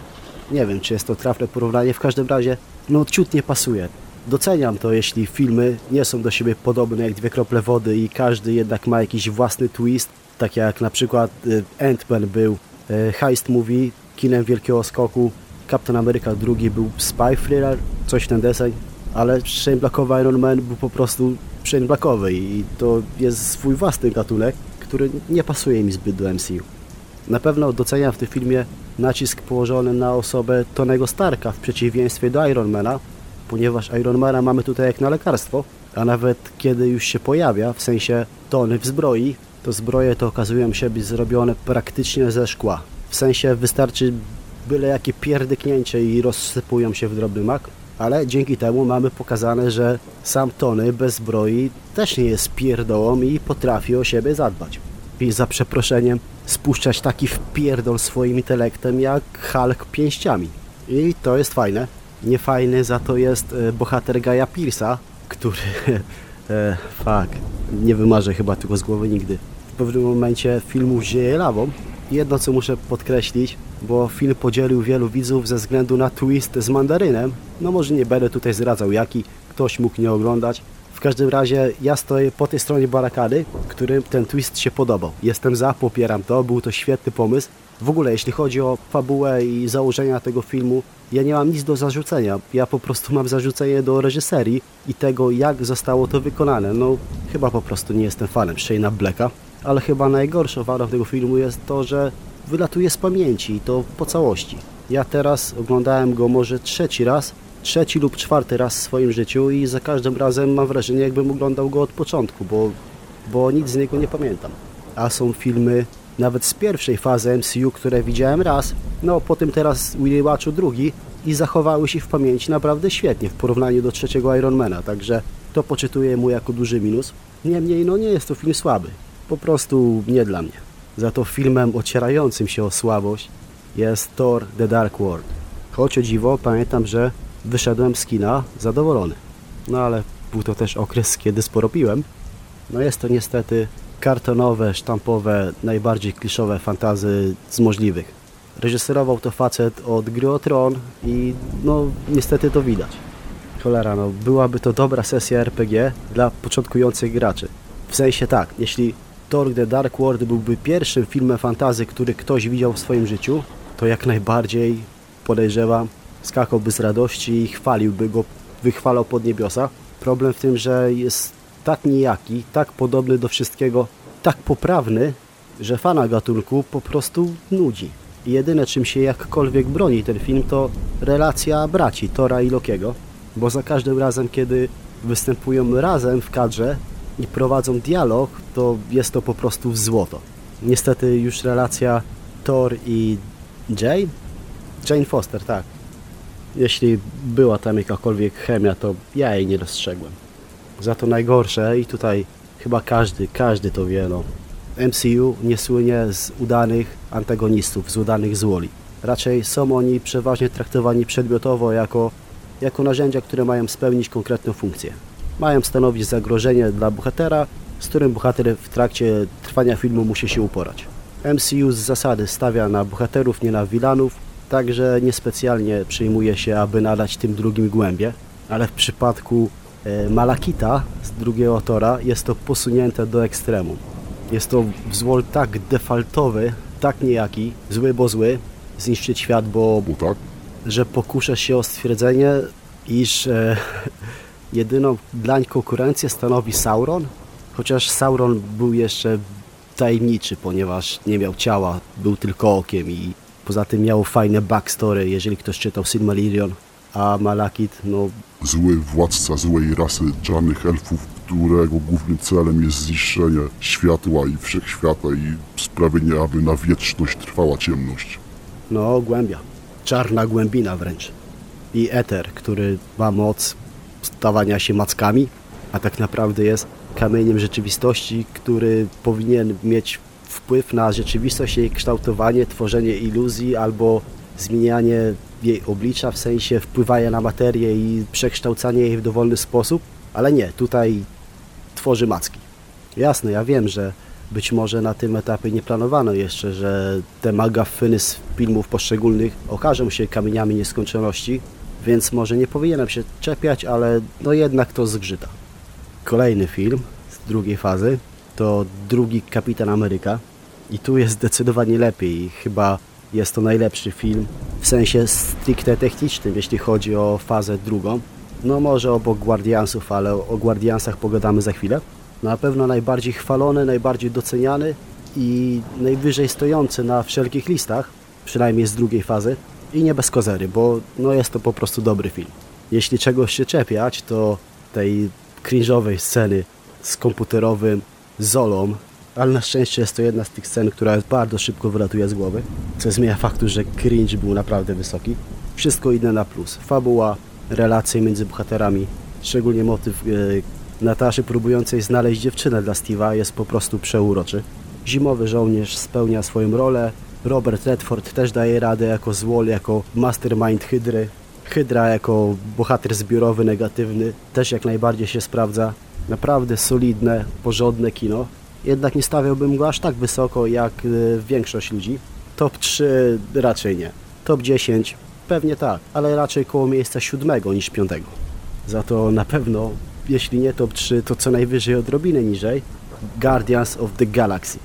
Nie wiem, czy jest to trafne porównanie, w każdym razie no ciut nie pasuje. Doceniam to, jeśli filmy nie są do siebie podobne jak dwie krople wody i każdy jednak ma jakiś własny twist, tak jak na przykład y, Ant-Man był y, heist movie, kinem wielkiego skoku, Captain America II był spy thriller, coś w ten deseń, ale Shane Blackowy Iron Man był po prostu Shane Blackowy i to jest swój własny gatunek, który nie pasuje mi zbyt do MCU. Na pewno doceniam w tym filmie nacisk położony na osobę Tonego Starka w przeciwieństwie do Ironmana, ponieważ Ironmana mamy tutaj jak na lekarstwo, a nawet kiedy już się pojawia, w sensie tony w zbroi, to zbroje to okazują się być zrobione praktycznie ze szkła. W sensie wystarczy byle jakie pierdyknięcie i rozsypują się w drobny mak, ale dzięki temu mamy pokazane, że sam Tony bez zbroi też nie jest pierdołą i potrafi o siebie zadbać. I za przeproszeniem spuszczać taki wpierdol swoim intelektem jak Hulk pięściami. I to jest fajne. Niefajny za to jest e, bohater Gaja Pierce'a, który... e, fuck, nie wymarzę chyba tego z głowy nigdy. W pewnym momencie filmu zieje lawą. Jedno co muszę podkreślić, bo film podzielił wielu widzów ze względu na twist z mandarynem. No może nie będę tutaj zdradzał jaki, ktoś mógł nie oglądać. W każdym razie ja stoję po tej stronie barakady, którym ten twist się podobał. Jestem za, popieram to, był to świetny pomysł. W ogóle jeśli chodzi o fabułę i założenia tego filmu, ja nie mam nic do zarzucenia. Ja po prostu mam zarzucenie do reżyserii i tego, jak zostało to wykonane. No, chyba po prostu nie jestem fanem Shane'a Blacka, ale chyba najgorszą wadą tego filmu jest to, że wylatuje z pamięci i to po całości. Ja teraz oglądałem go może trzeci raz, trzeci lub czwarty raz w swoim życiu i za każdym razem mam wrażenie, jakbym oglądał go od początku, bo, bo nic z niego nie pamiętam. A są filmy nawet z pierwszej fazy MCU, które widziałem raz, no po tym teraz Willy Watchu drugi i zachowały się w pamięci naprawdę świetnie w porównaniu do trzeciego Ironmana, także to poczytuję mu jako duży minus. Niemniej, no nie jest to film słaby, po prostu nie dla mnie. Za to filmem ocierającym się o słabość jest Thor The Dark World. Choć o dziwo, pamiętam, że wyszedłem z kina zadowolony. No ale był to też okres, kiedy sporo piłem. No jest to niestety kartonowe, sztampowe, najbardziej kliszowe fantazy z możliwych. Reżyserował to facet od Gry o Tron i no niestety to widać. Cholera, no byłaby to dobra sesja RPG dla początkujących graczy. W sensie tak, jeśli Thor The Dark World byłby pierwszym filmem fantazy, który ktoś widział w swoim życiu, to jak najbardziej podejrzewam, skakałby z radości i chwaliłby go, wychwalał pod niebiosa. Problem w tym, że jest tak nijaki, tak podobny do wszystkiego, tak poprawny, że fana gatunku po prostu nudzi. I jedyne czym się jakkolwiek broni ten film to relacja braci Tora i Lokiego, bo za każdym razem kiedy występują razem w kadrze i prowadzą dialog, to jest to po prostu złoto. Niestety już relacja Thor i Jane? Jane Foster, tak. Jeśli była tam jakakolwiek chemia, to ja jej nie dostrzegłem. Za to najgorsze i tutaj chyba każdy, każdy to wie, no. MCU nie słynie z udanych antagonistów, z udanych złoli. Raczej są oni przeważnie traktowani przedmiotowo jako, jako narzędzia, które mają spełnić konkretną funkcję. Mają stanowić zagrożenie dla bohatera, z którym bohater w trakcie trwania filmu musi się uporać. MCU z zasady stawia na bohaterów, nie na wilanów, także niespecjalnie przyjmuje się, aby nadać tym drugim głębie, ale w przypadku Malakita z drugiego Tora jest to posunięte do ekstremum. Jest to wzwol tak defaltowy, tak niejaki, zły bo zły, zniszczyć świat, bo, Bo tak? że pokuszę się o stwierdzenie, iż e, jedyną dlań konkurencję stanowi Sauron, chociaż Sauron był jeszcze tajemniczy, ponieważ nie miał ciała, był tylko okiem i poza tym miał fajne backstory, jeżeli ktoś czytał Silmarillion, a Malakit, no Zły władca złej rasy czarnych elfów, którego głównym celem jest zniszczenie światła i wszechświata i sprawienie, aby na wieczność trwała ciemność. No, głębia. Czarna głębina wręcz. I eter, który ma moc stawania się mackami, a tak naprawdę jest kamieniem rzeczywistości, który powinien mieć wpływ na rzeczywistość, jej kształtowanie, tworzenie iluzji albo zmienianie jej oblicza, w sensie wpływania na materię i przekształcanie jej w dowolny sposób, ale nie, tutaj tworzy macki. Jasne, ja wiem, że być może na tym etapie nie planowano jeszcze, że te magafyny z filmów poszczególnych okażą się kamieniami nieskończoności, więc może nie powinienem się czepiać, ale no jednak to zgrzyta. Kolejny film z drugiej fazy to drugi Kapitan Ameryka i tu jest zdecydowanie lepiej. Chyba jest to najlepszy film w sensie stricte technicznym, jeśli chodzi o fazę drugą. No może obok Guardiansów, ale o Guardiansach pogadamy za chwilę. Na pewno najbardziej chwalony, najbardziej doceniany i najwyżej stojący na wszelkich listach, przynajmniej z drugiej fazy. I nie bez kozery, bo no jest to po prostu dobry film. Jeśli czegoś się czepiać, to tej cringe'owej sceny z komputerowym Zolą, ale na szczęście jest to jedna z tych scen, która bardzo szybko wylatuje z głowy, co zmienia faktu, że cringe był naprawdę wysoki. Wszystko inne na plus. Fabuła, relacje między bohaterami, szczególnie motyw e, Nataszy próbującej znaleźć dziewczynę dla Steve'a jest po prostu przeuroczy. Zimowy żołnierz spełnia swoją rolę, Robert Redford też daje radę jako złol, jako mastermind Hydry. Hydra jako bohater zbiorowy, negatywny, też jak najbardziej się sprawdza. Naprawdę solidne, porządne kino. Jednak nie stawiałbym go aż tak wysoko jak e, większość ludzi. Top 3 raczej nie. Top 10 pewnie tak, ale raczej koło miejsca siódmego niż piątego. Za to na pewno, jeśli nie top 3, to co najwyżej odrobinę niżej Guardians of the Galaxy.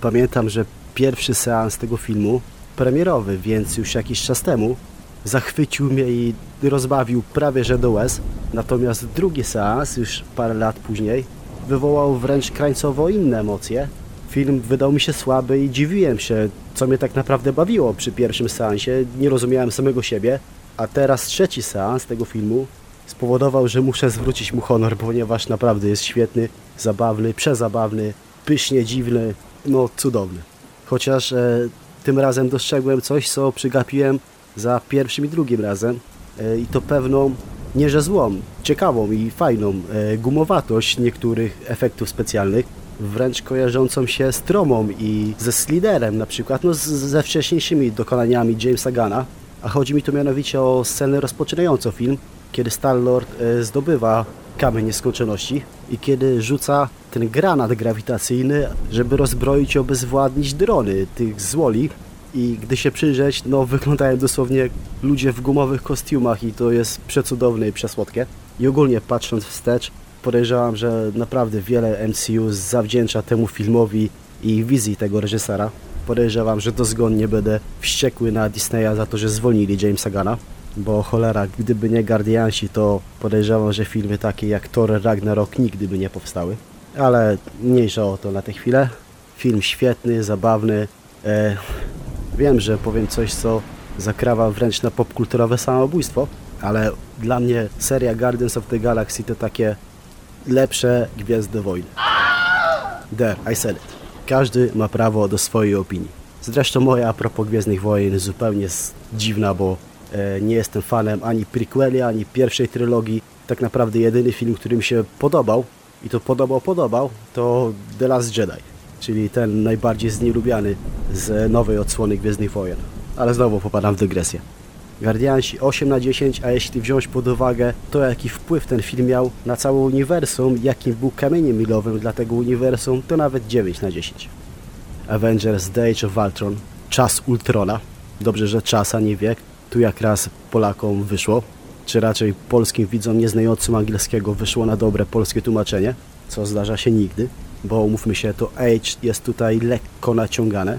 Pamiętam, że pierwszy seans tego filmu, premierowy, więc już jakiś czas temu, zachwycił mnie i rozbawił prawie że do łez. Natomiast drugi seans, już parę lat później, wywołał wręcz krańcowo inne emocje. Film wydał mi się słaby i dziwiłem się, co mnie tak naprawdę bawiło przy pierwszym seansie. Nie rozumiałem samego siebie. A teraz trzeci seans tego filmu spowodował, że muszę zwrócić mu honor, ponieważ naprawdę jest świetny, zabawny, przezabawny, pysznie dziwny, no cudowny. Chociaż e, tym razem dostrzegłem coś, co przygapiłem za pierwszym i drugim razem e, i to pewną, nie że złą, ciekawą i fajną e, gumowatość niektórych efektów specjalnych, wręcz kojarzącą się z Tromą i ze Sliderem na przykład, no z, ze wcześniejszymi dokonaniami Jamesa Gana, a chodzi mi tu mianowicie o scenę rozpoczynającą film, kiedy Star-Lord e, zdobywa kamień nieskończoności i kiedy rzuca ten granat grawitacyjny, żeby rozbroić i obezwładnić drony tych złoli. I gdy się przyjrzeć, no wyglądają dosłownie ludzie w gumowych kostiumach i to jest przecudowne i przesłodkie. I ogólnie patrząc wstecz, podejrzewam, że naprawdę wiele MCU zawdzięcza temu filmowi i wizji tego reżysera. Podejrzewam, że dozgonnie będę wściekły na Disneya za to, że zwolnili Jamesa Gana, bo cholera, gdyby nie Guardiansi, to podejrzewam, że filmy takie jak Thor Ragnarok nigdy by nie powstały. Ale mniejsza o to na tę chwilę. Film świetny, zabawny. E, wiem, że powiem coś, co zakrawa wręcz na popkulturowe samobójstwo, ale dla mnie seria Guardians of the Galaxy to takie lepsze Gwiezdne Wojny. There, I said it. Każdy ma prawo do swojej opinii. Zresztą moja a propos Gwiezdnych Wojen zupełnie jest dziwna, bo e, nie jestem fanem ani prequeli, ani pierwszej trylogii. Tak naprawdę jedyny film, który mi się podobał i to podobał, podobał, to The Last Jedi, czyli ten najbardziej znielubiany z nowej odsłony Gwiezdnych Wojen. Ale znowu popadam w dygresję. Guardiansi 8 na 10, a jeśli wziąć pod uwagę to, jaki wpływ ten film miał na całe uniwersum, jakim był kamieniem milowym dla tego uniwersum, to nawet 9 na 10. Avengers The Age of Ultron, czas Ultrona. Dobrze, że czas, a nie wiek. Tu jak raz Polakom wyszło, czy raczej polskim widzom nieznającym angielskiego wyszło na dobre polskie tłumaczenie, co zdarza się nigdy, bo umówmy się, to Age jest tutaj lekko naciągane.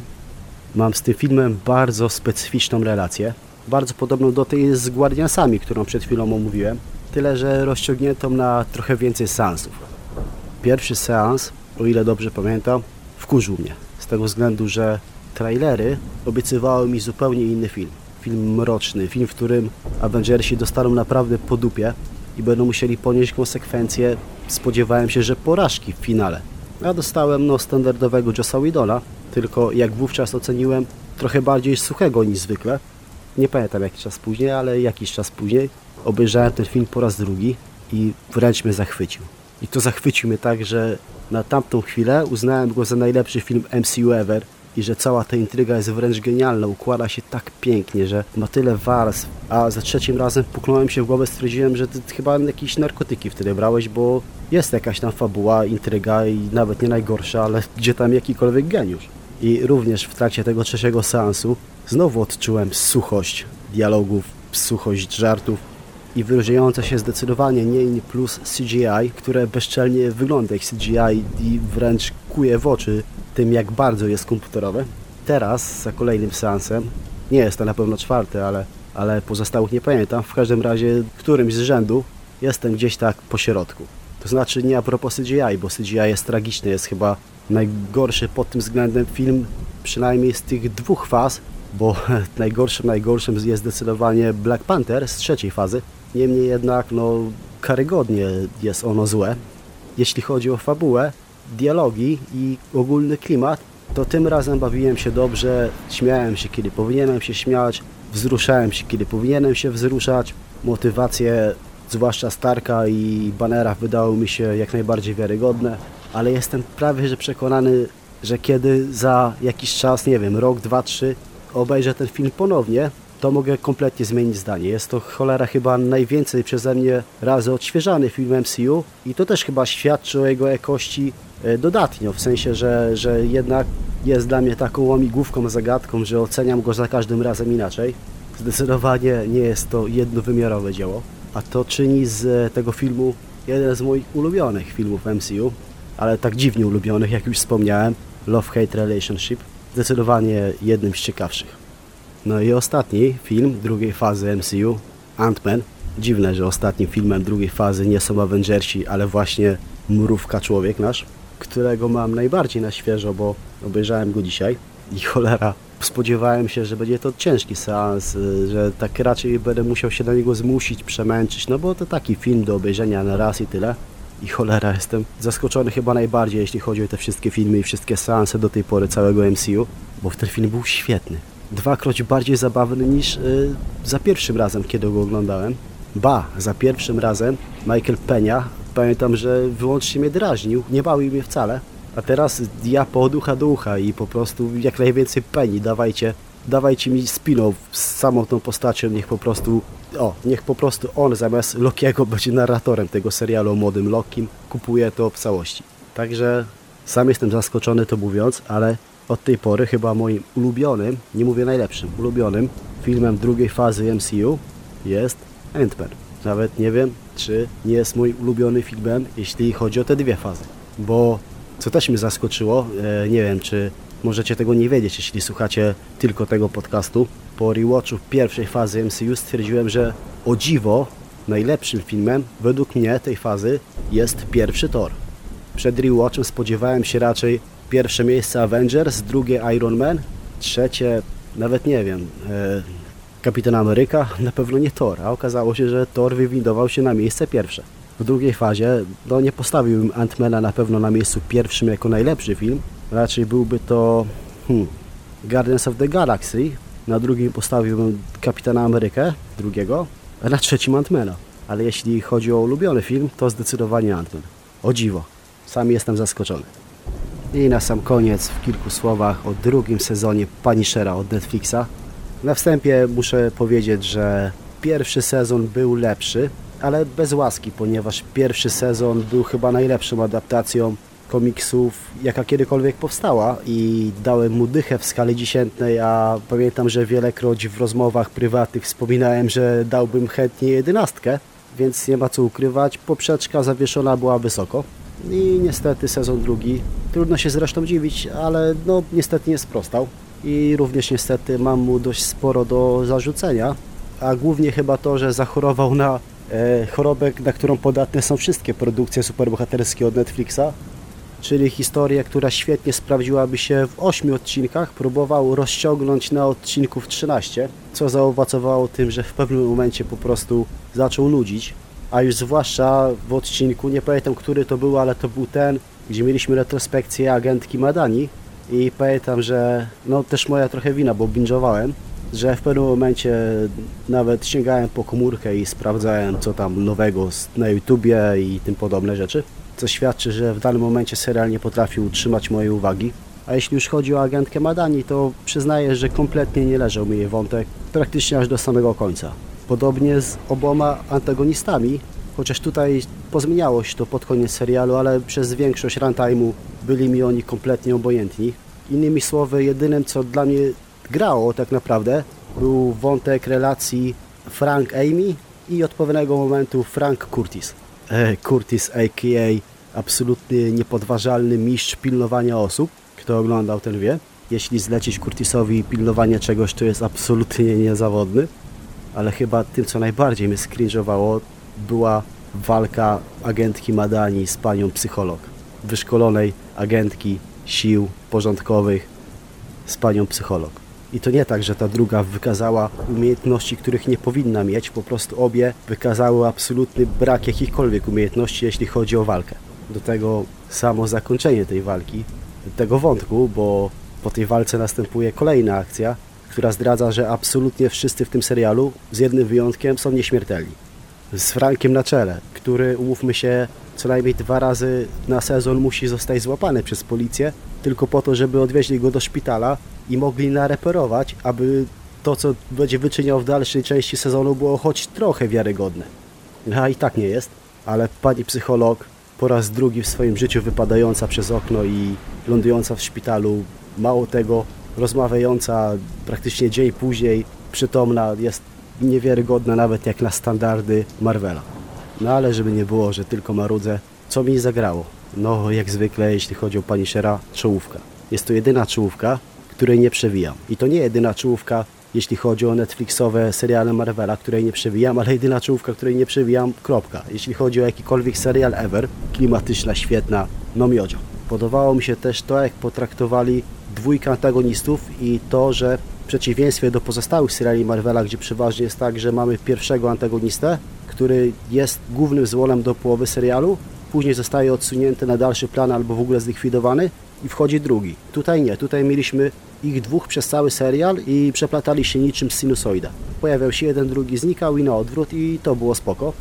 Mam z tym filmem bardzo specyficzną relację, bardzo podobną do tej z Guardiansami, którą przed chwilą omówiłem, tyle że rozciągniętą na trochę więcej seansów. Pierwszy seans, o ile dobrze pamiętam, wkurzył mnie, z tego względu, że trailery obiecywały mi zupełnie inny film. Film mroczny, film, w którym Avengersi dostaną naprawdę po dupie i będą musieli ponieść konsekwencje. Spodziewałem się, że porażki w finale. Ja dostałem no standardowego Jossa Widona, tylko jak wówczas oceniłem, trochę bardziej suchego niż zwykle. Nie pamiętam jaki czas później, ale jakiś czas później obejrzałem ten film po raz drugi i wręcz mnie zachwycił. I to zachwycił mnie tak, że na tamtą chwilę uznałem go za najlepszy film MCU ever i że cała ta intryga jest wręcz genialna, układa się tak pięknie, że ma tyle warstw, a za trzecim razem puknąłem się w głowę, stwierdziłem, że ty chyba jakieś narkotyki wtedy brałeś, bo jest jakaś tam fabuła, intryga i nawet nie najgorsza, ale gdzie tam jakikolwiek geniusz. I również w trakcie tego trzeciego seansu znowu odczułem suchość dialogów, suchość żartów i wyróżniające się zdecydowanie nie plus CGI, które bezczelnie wygląda jak CGI i wręcz kuje w oczy tym, jak bardzo jest komputerowe. Teraz, za kolejnym seansem, nie jest to na pewno czwarty, ale, ale pozostałych nie pamiętam, w każdym razie którymś z rzędu jestem gdzieś tak po środku. To znaczy nie a propos CGI, bo CGI jest tragiczny, jest chyba najgorszy pod tym względem film, przynajmniej z tych dwóch faz, bo najgorszym, najgorszym jest zdecydowanie Black Panther z trzeciej fazy. Niemniej jednak, no, karygodnie jest ono złe. Jeśli chodzi o fabułę, dialogi i ogólny klimat, to tym razem bawiłem się dobrze, śmiałem się, kiedy powinienem się śmiać, wzruszałem się, kiedy powinienem się wzruszać. Motywacje, zwłaszcza Starka i Bannera, wydały mi się jak najbardziej wiarygodne, ale jestem prawie że przekonany, że kiedy za jakiś czas, nie wiem, rok, dwa, trzy, obejrzę ten film ponownie, to mogę kompletnie zmienić zdanie. Jest to cholera chyba najwięcej przeze mnie razy odświeżany film MCU i to też chyba świadczy o jego jakości e, dodatnio, w sensie, że, że jednak jest dla mnie taką łamigłówką, zagadką, że oceniam go za każdym razem inaczej. Zdecydowanie nie jest to jednowymiarowe dzieło, a to czyni z tego filmu jeden z moich ulubionych filmów MCU, ale tak dziwnie ulubionych, jak już wspomniałem, Love-Hate Relationship, zdecydowanie jednym z ciekawszych. No i ostatni film drugiej fazy MCU, Ant-Man. Dziwne, że ostatnim filmem drugiej fazy nie są Avengersi, ale właśnie Mrówka Człowiek nasz, którego mam najbardziej na świeżo, bo obejrzałem go dzisiaj i cholera, spodziewałem się, że będzie to ciężki seans, że tak raczej będę musiał się do niego zmusić, przemęczyć, no bo to taki film do obejrzenia na raz i tyle. I cholera, jestem zaskoczony chyba najbardziej, jeśli chodzi o te wszystkie filmy i wszystkie seanse do tej pory całego MCU, bo ten film był świetny dwakroć bardziej zabawny niż y, za pierwszym razem, kiedy go oglądałem. Ba, za pierwszym razem Michael Penia, pamiętam, że wyłącznie mnie drażnił, nie bawił mnie wcale. A teraz ja po ducha do ucha i po prostu jak najwięcej Peni, dawajcie, dawajcie mi spin z samą tą postacią, niech po prostu, o, niech po prostu on zamiast Lokiego będzie narratorem tego serialu o młodym Lokim, kupuje to w całości. Także sam jestem zaskoczony to mówiąc, ale od tej pory chyba moim ulubionym, nie mówię najlepszym, ulubionym filmem drugiej fazy MCU jest Ant-Man. Nawet nie wiem, czy nie jest mój ulubiony filmem, jeśli chodzi o te dwie fazy. Bo co też mnie zaskoczyło, e, nie wiem, czy możecie tego nie wiedzieć, jeśli słuchacie tylko tego podcastu. Po rewatchu pierwszej fazy MCU stwierdziłem, że o dziwo najlepszym filmem według mnie tej fazy jest pierwszy Thor. Przed rewatchem spodziewałem się raczej pierwsze miejsce Avengers, drugie Iron Man, trzecie nawet nie wiem, e, Kapitan Ameryka, na pewno nie Thor, a okazało się, że Thor wywindował się na miejsce pierwsze. W drugiej fazie, no nie postawiłbym Ant-Mana na pewno na miejscu pierwszym jako najlepszy film, raczej byłby to hmm, Guardians of the Galaxy, na drugim postawiłbym Kapitana Amerykę, drugiego, a na trzecim Ant-Mana. Ale jeśli chodzi o ulubiony film, to zdecydowanie Ant-Man. O dziwo, sam jestem zaskoczony. I na sam koniec w kilku słowach o drugim sezonie Punishera od Netflixa. Na wstępie muszę powiedzieć, że pierwszy sezon był lepszy, ale bez łaski, ponieważ pierwszy sezon był chyba najlepszą adaptacją komiksów, jaka kiedykolwiek powstała i dałem mu dychę w skali dziesiętnej, a pamiętam, że wielekroć w rozmowach prywatnych wspominałem, że dałbym chętnie jedenastkę, więc nie ma co ukrywać, poprzeczka zawieszona była wysoko. I niestety sezon drugi, trudno się zresztą dziwić, ale no niestety nie sprostał. I również niestety mam mu dość sporo do zarzucenia, a głównie chyba to, że zachorował na chorobę, na którą podatne są wszystkie produkcje superbohaterskie od Netflixa, czyli historię, która świetnie sprawdziłaby się w 8 odcinkach, próbował rozciągnąć na odcinków 13, co zaowocowało tym, że w pewnym momencie po prostu zaczął nudzić, a już zwłaszcza w odcinku, nie pamiętam który to był, ale to był ten, gdzie mieliśmy retrospekcję agentki Madani i pamiętam, że no też moja trochę wina, bo binge'owałem, że w pewnym momencie nawet sięgałem po komórkę i sprawdzałem co tam nowego na YouTubie i tym podobne rzeczy, co świadczy, że w danym momencie serial nie potrafił utrzymać mojej uwagi. A jeśli już chodzi o agentkę Madani, to przyznaję, że kompletnie nie leżał mi jej wątek, praktycznie aż do samego końca. Podobnie z oboma antagonistami, chociaż tutaj pozmieniało się to pod koniec serialu, ale przez większość runtime'u byli mi oni kompletnie obojętni. Innymi słowy, jedynym co dla mnie grało tak naprawdę był wątek relacji Frank-Amy i od pewnego momentu Frank Curtis. E, Curtis a.k.a. absolutny niepodważalny mistrz pilnowania osób. Kto oglądał ten wie. Jeśli zlecić Curtisowi pilnowanie czegoś, to jest absolutnie niezawodny. Ale chyba tym, co najbardziej mnie skrinżowało, była walka agentki Madani z panią psycholog. Wyszkolonej agentki sił porządkowych z panią psycholog. I to nie tak, że ta druga wykazała umiejętności, których nie powinna mieć, po prostu obie wykazały absolutny brak jakichkolwiek umiejętności, jeśli chodzi o walkę. Do tego samo zakończenie tej walki, tego wątku, bo po tej walce następuje kolejna akcja, która zdradza, że absolutnie wszyscy w tym serialu, z jednym wyjątkiem, są nieśmiertelni. Z Frankiem na czele, który, umówmy się, co najmniej dwa razy na sezon musi zostać złapany przez policję, tylko po to, żeby odwieźli go do szpitala i mogli nareperować, aby to, co będzie wyczyniał w dalszej części sezonu, było choć trochę wiarygodne. A i tak nie jest, ale pani psycholog po raz drugi w swoim życiu wypadająca przez okno i lądująca w szpitalu, mało tego, rozmawiająca praktycznie dzień później, przytomna, jest niewiarygodna nawet jak na standardy Marvela. No ale żeby nie było, że tylko marudzę, co mi zagrało? No jak zwykle, jeśli chodzi o Punishera, czołówka. Jest to jedyna czołówka, której nie przewijam. I to nie jedyna czołówka, jeśli chodzi o Netflixowe seriale Marvela, której nie przewijam, ale jedyna czołówka, której nie przewijam, kropka. Jeśli chodzi o jakikolwiek serial ever, klimatyczna, świetna, no miodzio. Podobało mi się też to, jak potraktowali dwójkę antagonistów i to, że w przeciwieństwie do pozostałych seriali Marvela, gdzie przeważnie jest tak, że mamy pierwszego antagonistę, który jest głównym złolem do połowy serialu, później zostaje odsunięty na dalszy plan albo w ogóle zlikwidowany i wchodzi drugi. Tutaj nie, tutaj mieliśmy ich dwóch przez cały serial i przeplatali się niczym sinusoida. Pojawiał się jeden, drugi znikał i na odwrót i to było spoko.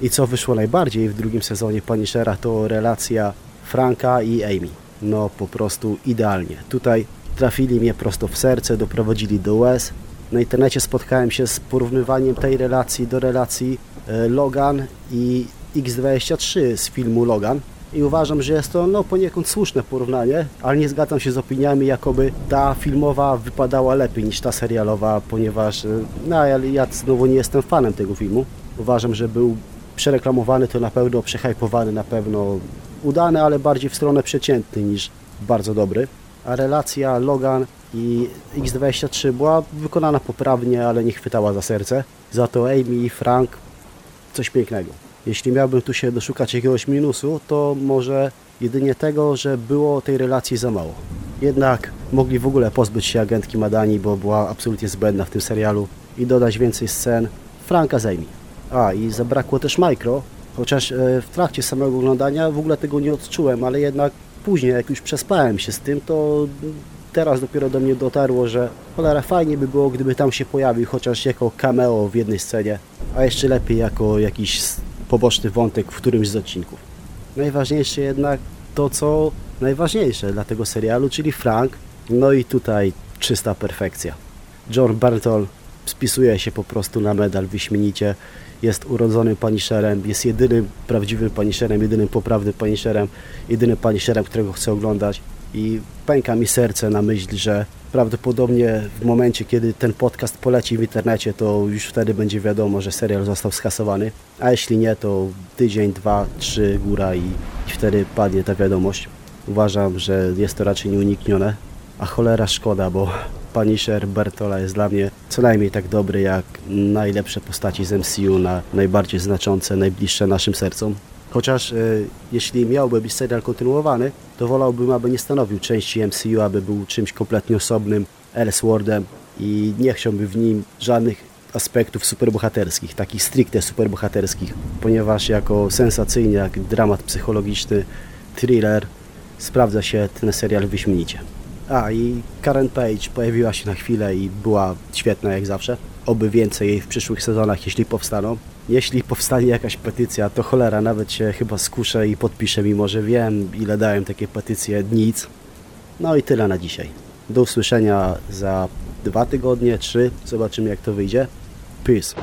I co wyszło najbardziej w drugim sezonie Punishera to relacja Franka i Amy. No po prostu idealnie. Tutaj trafili mnie prosto w serce, doprowadzili do łez. Na internecie spotkałem się z porównywaniem tej relacji do relacji e, Logan i X23 z filmu Logan i uważam, że jest to no, poniekąd słuszne porównanie, ale nie zgadzam się z opiniami, jakoby ta filmowa wypadała lepiej niż ta serialowa, ponieważ no, ja, ja znowu nie jestem fanem tego filmu. Uważam, że był przereklamowany, to na pewno przehypowany, na pewno udany, ale bardziej w stronę przeciętny niż bardzo dobry. A relacja Logan i X23 była wykonana poprawnie, ale nie chwytała za serce. Za to Amy i Frank coś pięknego. Jeśli miałbym tu się doszukać jakiegoś minusu, to może jedynie tego, że było tej relacji za mało. Jednak mogli w ogóle pozbyć się agentki Madani, bo była absolutnie zbędna w tym serialu i dodać więcej scen Franka z Amy. A i zabrakło też Micro, chociaż e, w trakcie samego oglądania w ogóle tego nie odczułem, ale jednak później, jak już przespałem się z tym, to teraz dopiero do mnie dotarło, że cholera fajnie by było, gdyby tam się pojawił chociaż jako cameo w jednej scenie, a jeszcze lepiej jako jakiś poboczny wątek w którymś z odcinków. Najważniejsze jednak to, co najważniejsze dla tego serialu, czyli Frank, no i tutaj czysta perfekcja. John Bartol spisuje się po prostu na medal wyśmienicie. Jest urodzonym paniszerem, jest jedynym prawdziwym paniszerem, jedynym poprawnym paniszerem, jedynym paniszerem, którego chcę oglądać. I pęka mi serce na myśl, że prawdopodobnie w momencie, kiedy ten podcast poleci w internecie, to już wtedy będzie wiadomo, że serial został skasowany. A jeśli nie, to tydzień, dwa, trzy góra i, i wtedy padnie ta wiadomość. Uważam, że jest to raczej nieuniknione. A cholera szkoda, bo Punisher Bertola jest dla mnie co najmniej tak dobry jak najlepsze postaci z MCU, na najbardziej znaczące, najbliższe naszym sercom. Chociaż e, jeśli miałby być serial kontynuowany, to wolałbym, aby nie stanowił części MCU, aby był czymś kompletnie osobnym, Elseworldem i nie chciałbym w nim żadnych aspektów superbohaterskich, takich stricte superbohaterskich, ponieważ jako sensacyjny, jak dramat psychologiczny, thriller, sprawdza się ten serial wyśmienicie. A i Karen Page pojawiła się na chwilę i była świetna jak zawsze. Oby więcej jej w przyszłych sezonach, jeśli powstaną. Jeśli powstanie jakaś petycja, to cholera, nawet się chyba skuszę i podpiszę, mimo że wiem, ile dałem takie petycje, nic. No i tyle na dzisiaj. Do usłyszenia za dwa tygodnie, trzy. Zobaczymy jak to wyjdzie. Peace.